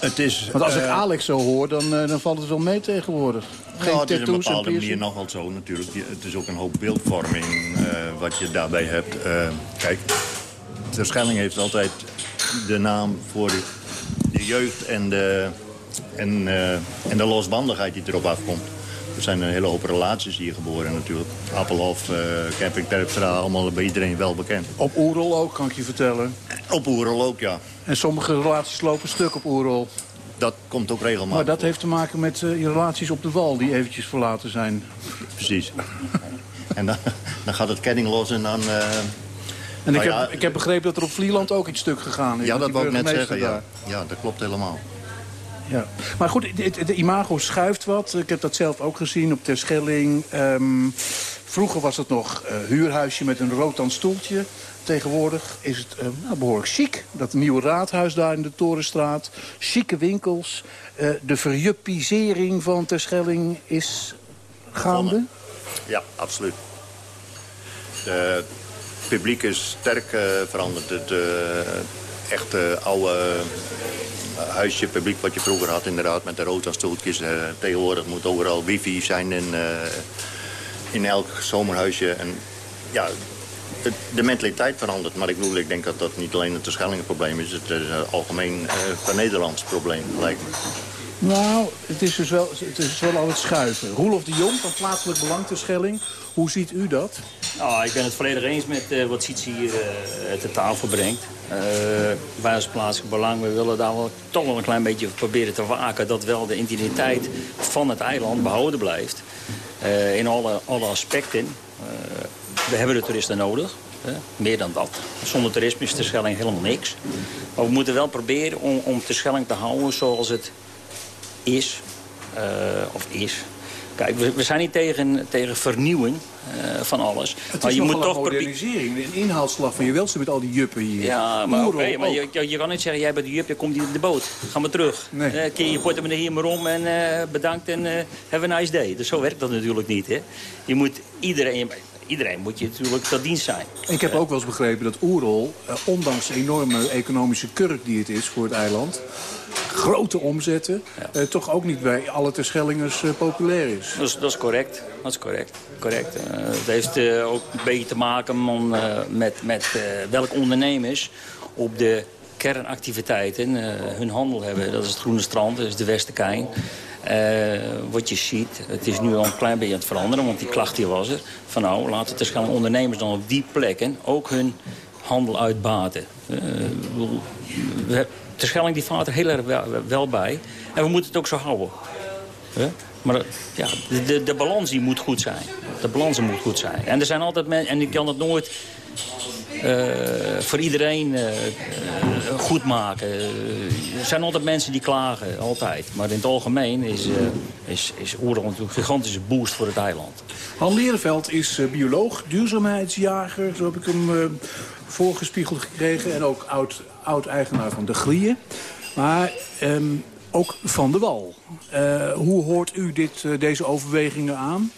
Het is, Want als ik eh, Alex zo hoor, dan, eh, dan valt het wel mee tegenwoordig. Geen nou, het is op een bepaalde manier nog wel zo natuurlijk. Je- Het is ook een hoop beeldvorming eh, wat je daarbij hebt. Eh, kijk, Terschelling heeft altijd de naam voor de, de jeugd en de, en, eh, en de losbandigheid die erop afkomt. Er zijn een hele hoop relaties hier geboren natuurlijk. Appelhof, eh Camping Terpstra, allemaal bij iedereen wel bekend. Op Oerol ook, kan ik je vertellen. Op Oerol ook, ja. En sommige relaties lopen stuk op Oerol. dat komt ook regelmatig. Maar dat heeft te maken met uh, je relaties op de wal die eventjes verlaten zijn. Precies. en dan, dan gaat het ketting los en dan... Uh, en ik, nou heb, ik heb begrepen dat er op Vlieland ook iets stuk gegaan is. Ja, dat wou ik net zeggen, ja. ja. dat klopt helemaal. Ja. Maar goed, de, imago schuift wat. Ik heb dat zelf ook gezien op Terschelling. Um, vroeger was het nog uh, huurhuisje met een rotan stoeltje. Tegenwoordig is het uh, nou, behoorlijk chic. Dat nieuwe raadhuis daar in de Torenstraat. Chique winkels. Uh, de verjuppisering van Terschelling is gaande. Ja, absoluut. Het publiek is sterk uh, veranderd. Het echte oude huisje publiek wat je vroeger had inderdaad met de rotanstoeltjes. tegenwoordig moet overal wifi zijn in, in elk zomerhuisje. En ja, de mentaliteit verandert. Maar ik bedoel, ik denk dat dat niet alleen het Schelling probleem is. Het is een algemeen uh, van Nederlands probleem, lijkt me. Nou, het is dus wel, het is wel al het schuiven. Roelof de Jong van Plaatselijk Belang te Schelling. Hoe ziet u dat? Nou, ik ben het volledig eens met uh, wat Sietse hier uh, te tafel brengt. Uh, wij als Plaatselijk Belang we willen daar wel, toch wel een klein beetje proberen te waken... dat wel de intimiteit van het eiland behouden blijft. in alle, alle aspecten we hebben de toeristen nodig. Hè? Meer dan dat. Zonder toerisme is de Schelling helemaal niks. Maar we moeten wel proberen om, om de Schelling te houden zoals het is. Uh, of is. Kijk, we, we, zijn niet tegen, tegen vernieuwing uh, van alles. Het maar is je moet toch modernisering, een inhaalslag van je welste met al die juppen hier. Ja, maar, okay, maar je, je, kan niet zeggen, jij bent de jup, je komt hier op de boot. Ga maar terug. Nee. Uh, keer je portemonnee hier maar om en uh, bedankt en have a nice day. Dus zo werkt dat natuurlijk niet. Hè? Je moet iedereen iedereen moet je natuurlijk tot dienst zijn. Ik heb ook wel eens begrepen dat Oerol, eh, ondanks de enorme economische kurk die het is voor het eiland... grote omzetten, eh, toch ook niet bij alle Terschellingers eh, populair is. Dat, is. dat is correct. Dat is correct. correct. Uh, het heeft uh, ook een beetje te maken uh, met, met welke ondernemers op de kernactiviteiten hun handel hebben. Dat is het Groene Strand, dat is de Westerkijn. Uh, wat je ziet, het is nu al een klein beetje aan het veranderen, want die klacht hier was er. Van nou, laten de ondernemers dan op die plekken ook hun handel uitbaten. Uh, we, de Schelling die vaart er heel erg wel, bij. En we moeten het ook zo houden. Maar ja, de, de, balans moet goed zijn. De balans moet goed zijn. En er zijn altijd mensen, en ik kan het nooit voor iedereen uh, goed maken. er zijn altijd mensen die klagen, altijd. Maar in het algemeen is, is, is oorlog natuurlijk een gigantische boost voor het eiland. Han Lerenveld is bioloog, duurzaamheidsjager, zo heb ik hem voorgespiegeld gekregen. En ook oud-eigenaar oud van de Grieën. Maar um, ook van de Wal. hoe hoort u dit, deze overwegingen aan?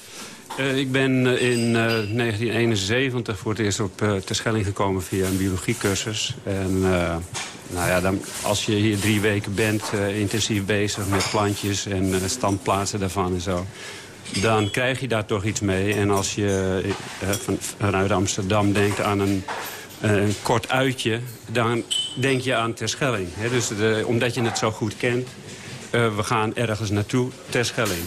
Uh, ik ben uh, in uh, 1971 voor het eerst op Terschelling gekomen via een biologiecursus. En nou ja, dan, als je hier drie weken bent, intensief bezig met plantjes en standplaatsen daarvan en zo... dan krijg je daar toch iets mee. En als je van, vanuit Amsterdam denkt aan een, kort uitje... dan denk je aan Terschelling. Hè? Dus de, omdat je het zo goed kent, we gaan ergens naartoe, Terschelling.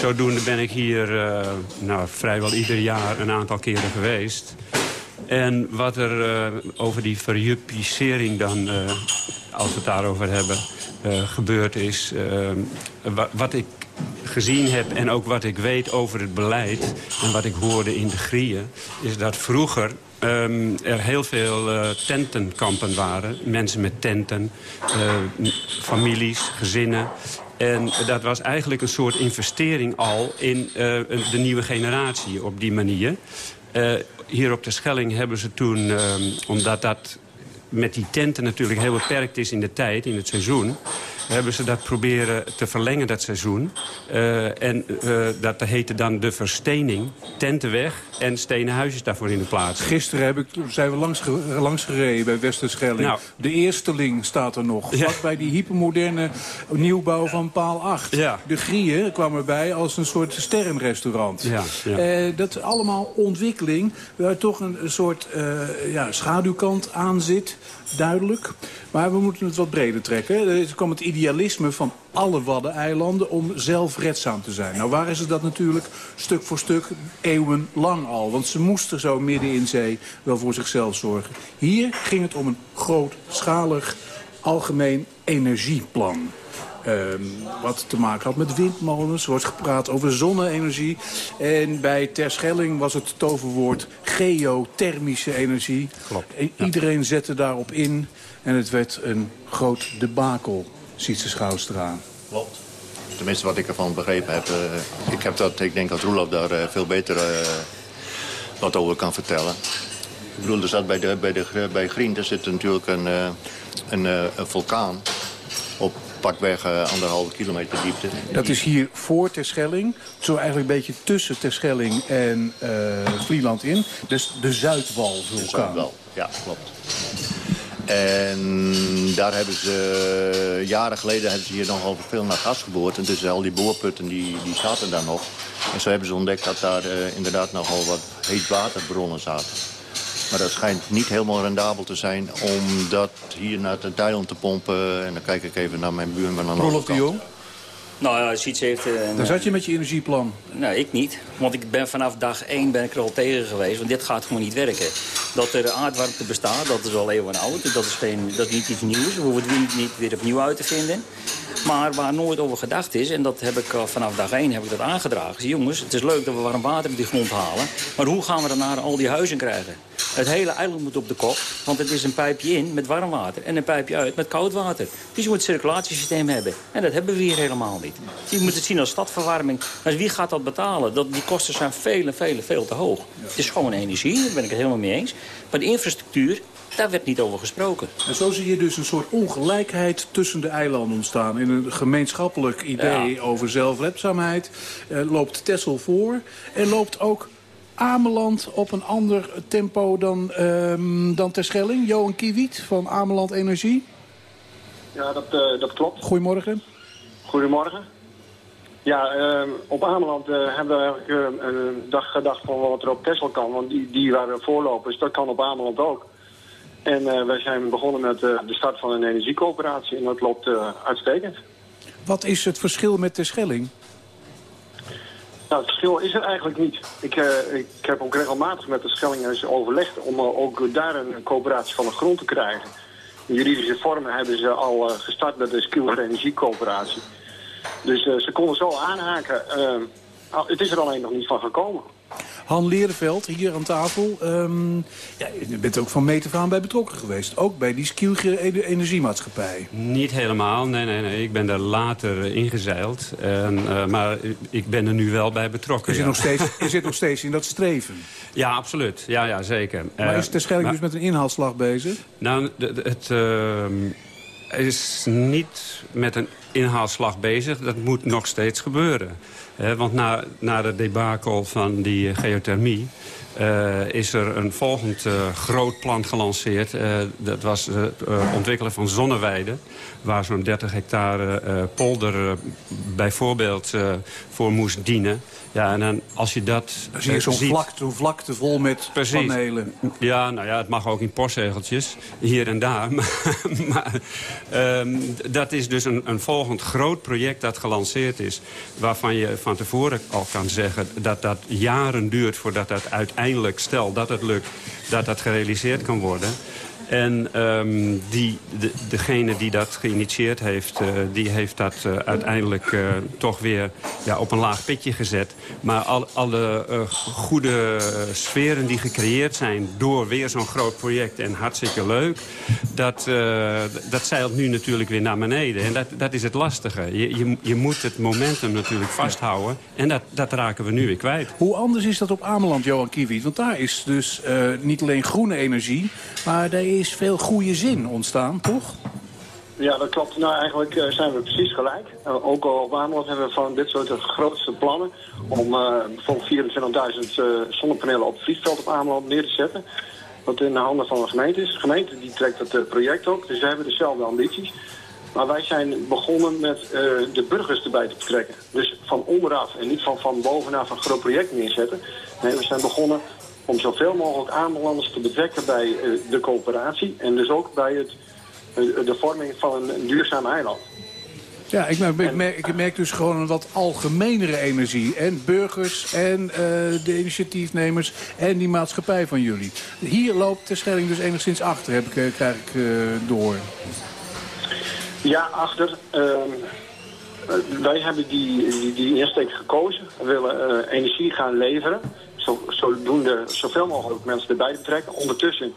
Zodoende ben ik hier uh, nou, vrijwel ieder jaar een aantal keren geweest. En wat er uh, over die verjuppisering dan, uh, als we het daarover hebben, gebeurd is... wat ik gezien heb en ook wat ik weet over het beleid... en wat ik hoorde in de grieën, is dat vroeger um, er heel veel tentenkampen waren. Mensen met tenten, families, gezinnen. En dat was eigenlijk een soort investering al in uh, de nieuwe generatie op die manier. Uh, hier op de Schelling hebben ze toen, uh, omdat dat met die tenten natuurlijk heel beperkt is in de tijd, in het seizoen hebben ze dat proberen te verlengen, dat seizoen. Uh, en uh, dat heette dan de verstening. Tenten weg en stenen huisjes daarvoor in de plaats. Gisteren heb ik, zijn we langs, langs gereden bij Westerschelling. Nou. De eersteling staat er nog. Ja. bij die hypermoderne nieuwbouw van Paal 8. Ja. De Grieën kwamen erbij als een soort sterrenrestaurant. Ja, ja. Uh, dat is allemaal ontwikkeling waar toch een, soort ja, schaduwkant aan zit duidelijk. Maar we moeten het wat breder trekken. Er kwam het idealisme van alle Waddeneilanden om zelfredzaam te zijn. Nou, is het dat natuurlijk stuk voor stuk eeuwenlang al. Want ze moesten zo midden in zee wel voor zichzelf zorgen. Hier ging het om een grootschalig algemeen energieplan. Ehm, wat te maken had met windmolens. Er wordt gepraat over zonne-energie. En bij Terschelling was het toverwoord geothermische energie. Klopt. En iedereen zette daarop in. En het werd een groot debakel, ziet ze Schouwstra. Klopt. Tenminste, wat ik ervan begrepen heb. eh, ik, heb dat, ik denk dat Roelof daar eh, veel beter eh, wat over kan vertellen. Ik bedoel, er zat bij, de, bij, de, bij Grien er zit natuurlijk een, eh, een, eh, een vulkaan op pakweg eh, anderhalve kilometer diepte. Dat is hier voor Terschelling. Zo eigenlijk een beetje tussen Terschelling en eh Vlieland in. Dus de Zuidwal-vulkaan. Zuidwal, ja, klopt. En daar hebben ze, jaren geleden hebben ze hier nogal veel naar gas geboord. En dus al die boorputten die, die zaten daar nog. En zo hebben ze ontdekt dat daar eh, inderdaad nogal wat heetwaterbronnen zaten. Maar dat schijnt niet helemaal rendabel te zijn om dat hier naar het eiland te pompen. En dan kijk ik even naar mijn buurman aan de Rolof de. Jong, Nou ja, zoiets heeft... eh, een, daar zat je met je energieplan. Nou, ik niet. Want ik ben vanaf dag één ben ik er al tegen geweest. Want dit gaat gewoon niet werken. Dat er aardwarmte bestaat, dat is al eeuwen oud. Dat is, geen, dat is niet iets nieuws. We hoeven het niet, niet weer opnieuw uit te vinden. Maar waar nooit over gedacht is, en dat heb ik al vanaf dag één heb ik dat aangedragen. jongens, het is leuk dat we warm water uit die grond halen. Maar hoe gaan we dan naar al die huizen krijgen? Het hele eiland moet op de kop. Want het is een pijpje in met warm water en een pijpje uit met koud water. Dus je moet een circulatiesysteem hebben. En dat hebben we hier helemaal niet. Je moet het zien als stadverwarming. Maar wie gaat dat betalen? Dat, die kosten zijn veel en veel te hoog. Het is gewoon energie, daar ben ik het helemaal mee eens. Maar de infrastructuur, daar werd niet over gesproken. En zo zie je dus een soort ongelijkheid tussen de eilanden ontstaan. In een gemeenschappelijk idee over zelfredzaamheid eh, loopt Texel voor. En loopt ook Ameland op een ander tempo dan, ehm dan Terschelling. Johan Kiewiet van Ameland Energie. Ja, dat, eh, dat klopt. Goedemorgen. Goedemorgen. Ja, eh, op Ameland eh, hebben we eigenlijk eh, een dag gedacht van wat er op Texel kan. Want die, die waren voorlopers, dat kan op Ameland ook. En eh, wij zijn begonnen met de start van een energiecoöperatie. En dat loopt uitstekend. Wat is het verschil met Terschelling? Nou, het verschil is er eigenlijk niet. Ik, eh, ik heb ook regelmatig met de Schellingers overlegd om eh, ook daar een coöperatie van de grond te krijgen. Juridische vormen hebben ze al eh, gestart met de Skills Energiecoöperatie. Dus ze konden zo aanhaken. Eh, al- het is er alleen nog niet van gekomen. Han Leerveld, hier aan tafel. Ehm, ja, je bent ook van meet af aan bij betrokken geweest. Ook bij die Skielge Energiemaatschappij. Niet helemaal, nee, nee, nee. Ik ben daar later eh, ingezeild. En, eh, maar ik ben er nu wel bij betrokken. Je zit, ja. nog steeds, je zit nog steeds in dat streven. Ja, absoluut. Ja, ja zeker. Maar Eh, is Terschelling maar- dus met een inhaalslag bezig? Nou, het ehm, is niet met een inhaalslag bezig. Dat moet nog steeds gebeuren. Want na, na de debakel van die eh, geothermie... eh, is er een volgend eh, groot plan gelanceerd. Dat was het ontwikkelen van zonneweiden. Waar zo'n 30 hectare polder bijvoorbeeld voor moest dienen. Ja, en dan, als je dat Dan zie je eh, zo'n vlakte, vol met Precies. panelen. Ja, nou ja, het mag ook in postzegeltjes, hier en daar. Maar, maar, ehm, dat is dus een, een volgend groot project dat gelanceerd is... waarvan je van tevoren al kan zeggen dat dat jaren duurt... voordat dat uiteindelijk, stel dat het lukt, dat dat gerealiseerd kan worden... En ehm, die, de, degene die dat geïnitieerd heeft, eh, die heeft dat eh, uiteindelijk eh, toch weer ja, op een laag pitje gezet. Maar al, alle goede sferen die gecreëerd zijn door weer zo'n groot project en hartstikke leuk, dat, dat zeilt nu natuurlijk weer naar beneden. En dat, dat is het lastige. Je, je, je moet het momentum natuurlijk vasthouden en dat, dat raken we nu weer kwijt. Hoe anders is dat op Ameland, Johan Kiewiet? Want daar is dus niet alleen groene energie... maar daar is veel goede zin ontstaan, toch? Ja, dat klopt. Nou, eigenlijk eh, zijn we precies gelijk. Eh, ook al op Ameland hebben we van dit soort grootste plannen... om eh, bijvoorbeeld 24.000 eh, zonnepanelen op het vliegveld op Ameland neer te zetten. Wat in de handen van de gemeente is. De gemeente die trekt het project ook, dus we hebben dezelfde ambities. Maar wij zijn begonnen met de burgers erbij te betrekken. Dus van onderaf en niet van, van bovenaf een groot project neerzetten. Nee, we zijn begonnen om zoveel mogelijk aanlanders te betrekken bij eh, de coöperatie. En dus ook bij het, eh, de vorming van een, duurzaam eiland. Ja, ik merk, ik, merk, ik merk dus gewoon een wat algemenere energie. En burgers en eh, de initiatiefnemers en die maatschappij van jullie. Hier loopt de Schelling dus enigszins achter, heb ik, krijg ik door. Ja, achter. Ehm, eh, wij hebben die, die, die insteek gekozen. We willen energie gaan leveren. Zo, zodoende zoveel mogelijk mensen erbij betrekken. Ondertussen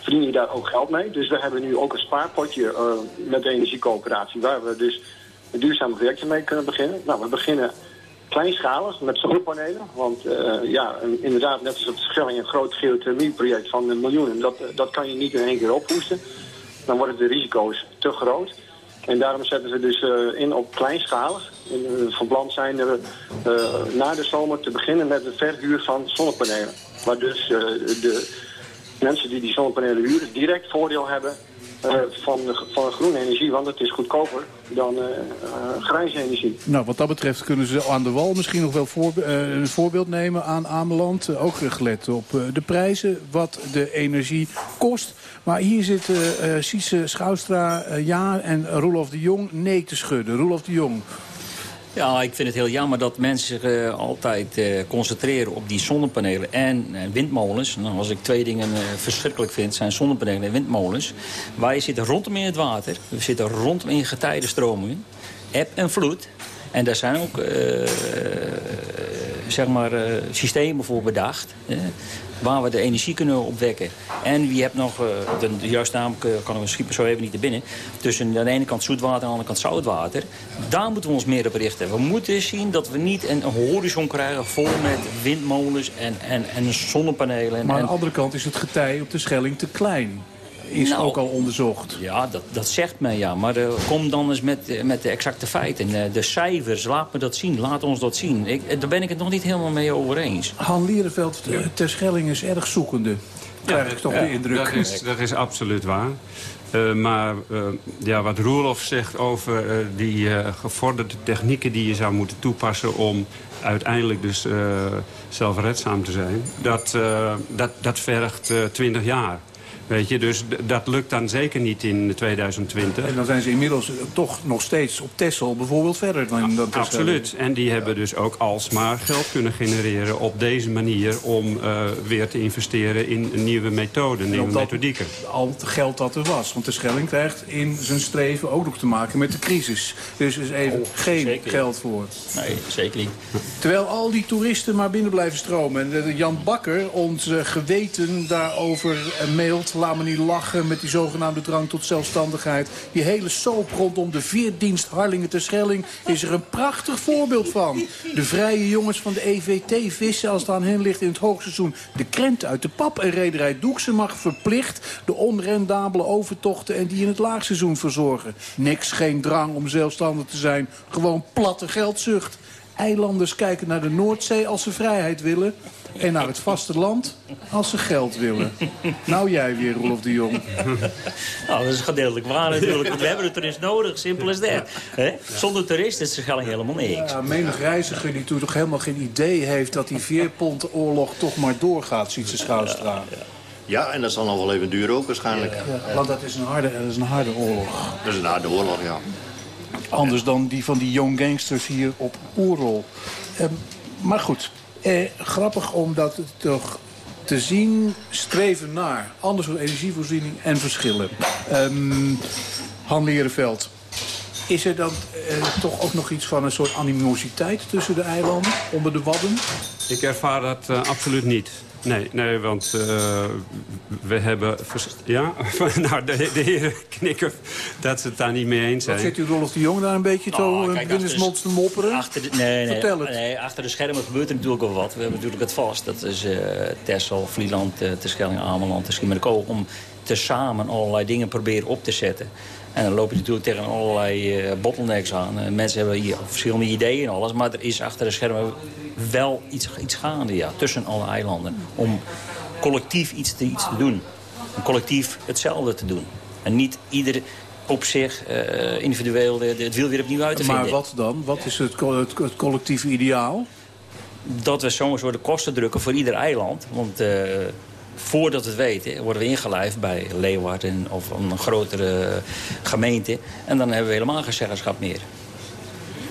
verdien je daar ook geld mee. Dus we hebben nu ook een spaarpotje eh, met de energiecoöperatie... waar we dus duurzame projecten mee kunnen beginnen. Nou, we beginnen kleinschalig met zonnepanelen. Want ja, inderdaad, net als op Schelling, een groot geothermieproject van miljoenen. Dat, dat kan je niet in één keer ophoesten. Dan worden de risico's te groot. En daarom zetten ze dus uh, in op kleinschalig. In, van plan zijn er uh, na de zomer te beginnen met de verhuur van zonnepanelen. Waar dus uh, de mensen die die zonnepanelen huren direct voordeel hebben van, van groene energie. Want het is goedkoper dan grijze energie. Nou, wat dat betreft kunnen ze aan de wal misschien nog wel een voorbeeld nemen aan Ameland. ook gelet op de prijzen, wat de energie kost. Maar hier zitten uh, Sietse Schoustra, uh, ja en Roelof de Jong nee te schudden. Roelof de Jong. Ja, ik vind het heel jammer dat mensen zich uh, altijd concentreren op die zonnepanelen en windmolens. Nou, als ik twee dingen verschrikkelijk vind, zijn zonnepanelen en windmolens. Wij zitten rondom in het water. We zitten rondom in getijdenstromingen. Eb en vloed. En daar zijn ook zeg maar, systemen voor bedacht waar we de energie kunnen opwekken. En wie hebt nog, uh, de, de juiste naam kan ik zo even niet te binnen... tussen aan de ene kant zoetwater en aan de andere kant zoutwater. Daar moeten we ons meer op richten. We moeten zien dat we niet een horizon krijgen vol met windmolens en, en, en zonnepanelen. Maar aan de andere kant is het getij op de Schelling te klein is nou, ook al onderzocht. Ja, dat, dat zegt men ja. Maar uh, kom dan eens met, uh, met de exacte feiten. Uh, de cijfers, laat me dat zien. Laat ons dat zien. Ik, daar ben ik het nog niet helemaal mee over eens. Han Lierenveld, ja. ter Schelling is erg zoekende. Krijg ik toch de indruk. Dat is, dat is absoluut waar. maar ja, wat Roelof zegt over die gevorderde technieken die je zou moeten toepassen... om uiteindelijk dus zelfredzaam te zijn, dat, dat, dat vergt twintig jaar. Weet je, dus dat lukt dan zeker niet in 2020. En dan zijn ze inmiddels toch nog steeds op Texel bijvoorbeeld verder dan, dan Texel. Absoluut. En die hebben dus ook alsmaar geld kunnen genereren op deze manier... om uh, weer te investeren in nieuwe methoden, nieuwe methodieken. Al het geld dat er was. Want de Schelling krijgt in zijn streven ook nog te maken met de crisis. Dus er is even oh, geen geld voor. Nee, zeker niet. Terwijl al die toeristen maar binnen blijven stromen. En Jan Bakker ons geweten daarover mailt laat me niet lachen met die zogenaamde drang tot zelfstandigheid. Die hele soap rondom de veerdienst Harlingen ter Schelling is er een prachtig voorbeeld van. De vrije jongens van de EVT vissen als het aan hen ligt in het hoogseizoen. De krent uit de pap en rederij Doekse mag verplicht de onrendabele overtochten en die in het laagseizoen verzorgen. Niks, geen drang om zelfstandig te zijn. Gewoon platte geldzucht. Eilanders kijken naar de Noordzee als ze vrijheid willen. En naar het vasteland als ze geld willen. Nou jij weer, Rolf de Jong. Nou, dat is gedeeltelijk waar natuurlijk. Want we hebben de toerist nodig, simpel als dat. Zonder toerist is er helemaal niks. Ja, menig reiziger die toen toch helemaal geen idee heeft... dat die veerpontoorlog toch maar doorgaat, ziet ze Schouwstra. Ja, ja, en dat zal nog wel even duren ook waarschijnlijk. Ja, want dat is, een harde, dat is een harde oorlog. Dat is een harde oorlog, ja. Anders dan die van die young gangsters hier op Oerol. Eh, maar goed, eh, grappig om dat toch te zien streven naar anders soort energievoorziening en verschillen. Um, Han Lerenveld, is er dan eh, toch ook nog iets van een soort animositeit tussen de eilanden onder de wadden? Ik ervaar dat uh, absoluut niet. Nee, nee want uh, we hebben... Ja? nou, de, de heren knikken dat ze het daar niet mee eens zijn. Wat zit u Rolf de Jong daar een beetje oh, kijk, binnensmonds te mopperen? Achter de, nee, nee, Vertel het. Nee, achter de schermen gebeurt er natuurlijk al wat. We hebben natuurlijk het vast. Dat is uh, Texel, Vlieland, uh, Terschelling, Ameland, Schiermonnikoog... om tezamen allerlei dingen proberen op te zetten. En dan loop je natuurlijk tegen allerlei uh, bottlenecks aan. Mensen hebben hier verschillende ideeën en alles. Maar er is achter de schermen wel iets, iets gaande ja, tussen alle eilanden. Om collectief iets te, iets te doen. Om collectief hetzelfde te doen. En niet ieder op zich uh, individueel de, de, het wiel weer opnieuw uit te vinden. Maar wat dan? Wat is het, het, het collectieve ideaal? Dat we zo'n soort kosten drukken voor ieder eiland. Want voordat we het weten, worden we ingelijfd bij Leeuwarden of een grotere gemeente. En dan hebben we helemaal geen zeggenschap meer.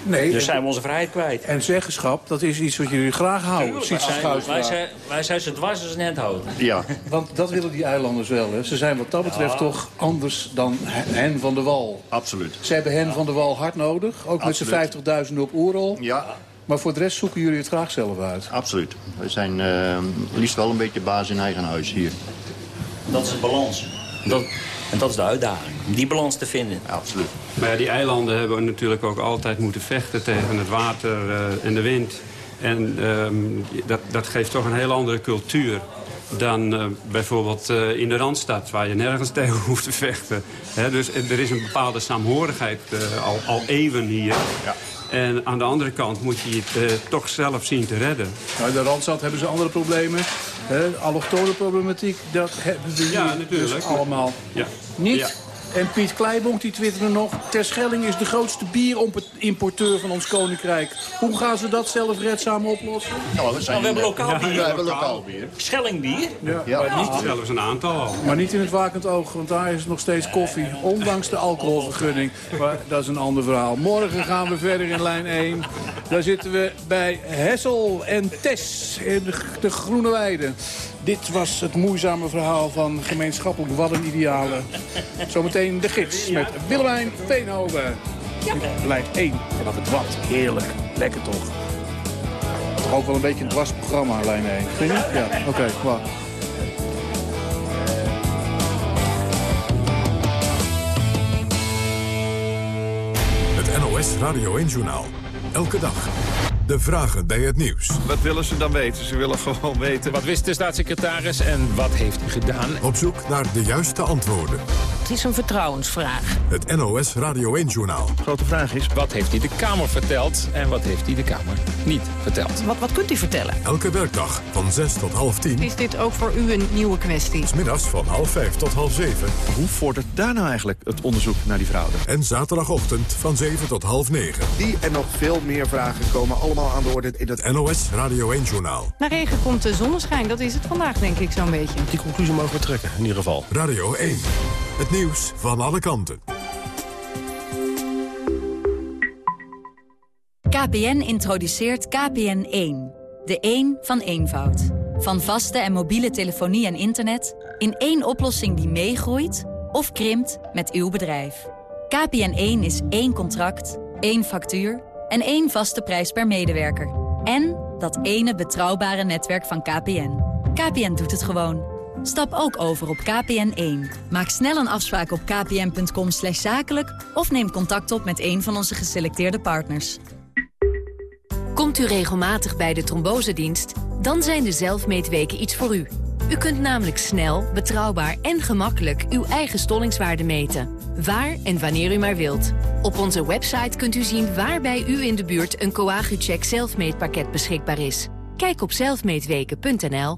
Nee, dus zijn we onze vrijheid kwijt. En zeggenschap, dat is iets wat jullie graag houden. Wij, zijn, wij, zijn, wij zijn ze dwars als net houden. Ja. Want dat willen die eilanders wel. Hè. Ze zijn wat dat betreft Ja. toch anders dan Hen van der Wal. Absoluut. Ze hebben Hen van der Wal hard nodig. Ook met z'n 50.000 op Oerol. Ja. Maar voor de rest zoeken jullie het graag zelf uit. Absoluut. We zijn eh, liefst wel een beetje baas in eigen huis hier. Dat is de balans. Dat, en dat is de uitdaging. Om die balans te vinden. Absoluut. Maar ja, die eilanden hebben natuurlijk ook altijd moeten vechten tegen het water eh, en de wind. En ehm, dat, dat geeft toch een heel andere cultuur dan eh, bijvoorbeeld eh, in de Randstad... waar je nergens tegen hoeft te vechten. Hè, dus er is een bepaalde saamhorigheid eh, al, al eeuwen hier. En aan de andere kant moet je het eh, toch zelf zien te redden. Nou, in de Randstad hebben ze andere problemen. Hè, allochtone problematiek, dat hebben we Ja, hier natuurlijk. dus allemaal Ja. niet. Ja. En Piet Kleibonk die twitterde nog... Terschelling is de grootste bierimporteur van ons koninkrijk. Hoe gaan ze dat zelfredzaam oplossen? Nou, we, Nou, we hebben lokaal bier. we hebben lokaal bier. Schellingbier. Ja, Ja. maar, niet, Zelfs een aantal al. maar niet in het wakend oog, want daar is nog steeds koffie. Ondanks de alcoholvergunning. Maar dat is een ander verhaal. Morgen gaan we verder in lijn 1. Daar zitten we bij Hessel en Tess in de, de Groene Weide. Dit was het moeizame verhaal van gemeenschappelijk waddenidealen. Zometeen de gids met Willemijn Veenhoven. In Lijn 1. En dat het wat. Heerlijk. Lekker toch. Toch ook wel een beetje een dwars programma, lijn 1. Vind je? Ja, oké. wacht. Het NOS Radio 1-journaal. Elke dag. De vragen bij het nieuws. Wat willen ze dan weten? Ze willen gewoon weten. Wat wist de staatssecretaris en wat heeft hij gedaan? Op zoek naar de juiste antwoorden. Het is een vertrouwensvraag. Het NOS Radio 1-journaal. Grote vraag is, Wat heeft hij de Kamer verteld en wat heeft hij de Kamer niet verteld? Wat, wat kunt u vertellen? Elke werkdag van 6 tot half 10. Is dit ook voor u een nieuwe kwestie? Smiddags van half 5 tot half 7. hoe vordert daar nou eigenlijk het onderzoek naar die fraude? En zaterdagochtend van 7 tot half 9. Die en nog veel meer vragen komen allemaal aan de orde in het... NOS Radio 1-journaal. Na regen komt de zonneschijn. Dat is het vandaag, denk ik, zo'n beetje. Die conclusie mogen we trekken, in ieder geval. Radio 1. Het nieuws van alle kanten. KPN introduceert KPN1. De 1 van eenvoud. Van vaste en mobiele telefonie en internet... in één oplossing die meegroeit of krimpt met uw bedrijf. KPN1 is één contract, één factuur en één vaste prijs per medewerker. En dat ene betrouwbare netwerk van KPN. KPN doet het gewoon. Stap ook over op KPN1. Maak snel een afspraak op kpn.com zakelijk... of neem contact op met een van onze geselecteerde partners. Komt u regelmatig bij de trombosedienst? Dan zijn de zelfmeetweken iets voor u. U kunt namelijk snel, betrouwbaar en gemakkelijk uw eigen stollingswaarde meten. Waar en wanneer u maar wilt. Op onze website kunt u zien waar bij u in de buurt een Coagucheck zelfmeetpakket beschikbaar is. Kijk op zelfmeetweken.nl.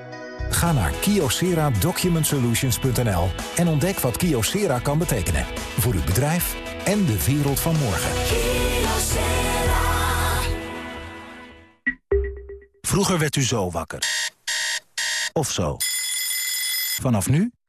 Ga naar kyocera-document-solutions.nl en ontdek wat Kyocera kan betekenen. Voor uw bedrijf en de wereld van morgen. Vroeger werd u zo wakker. Of zo. Vanaf nu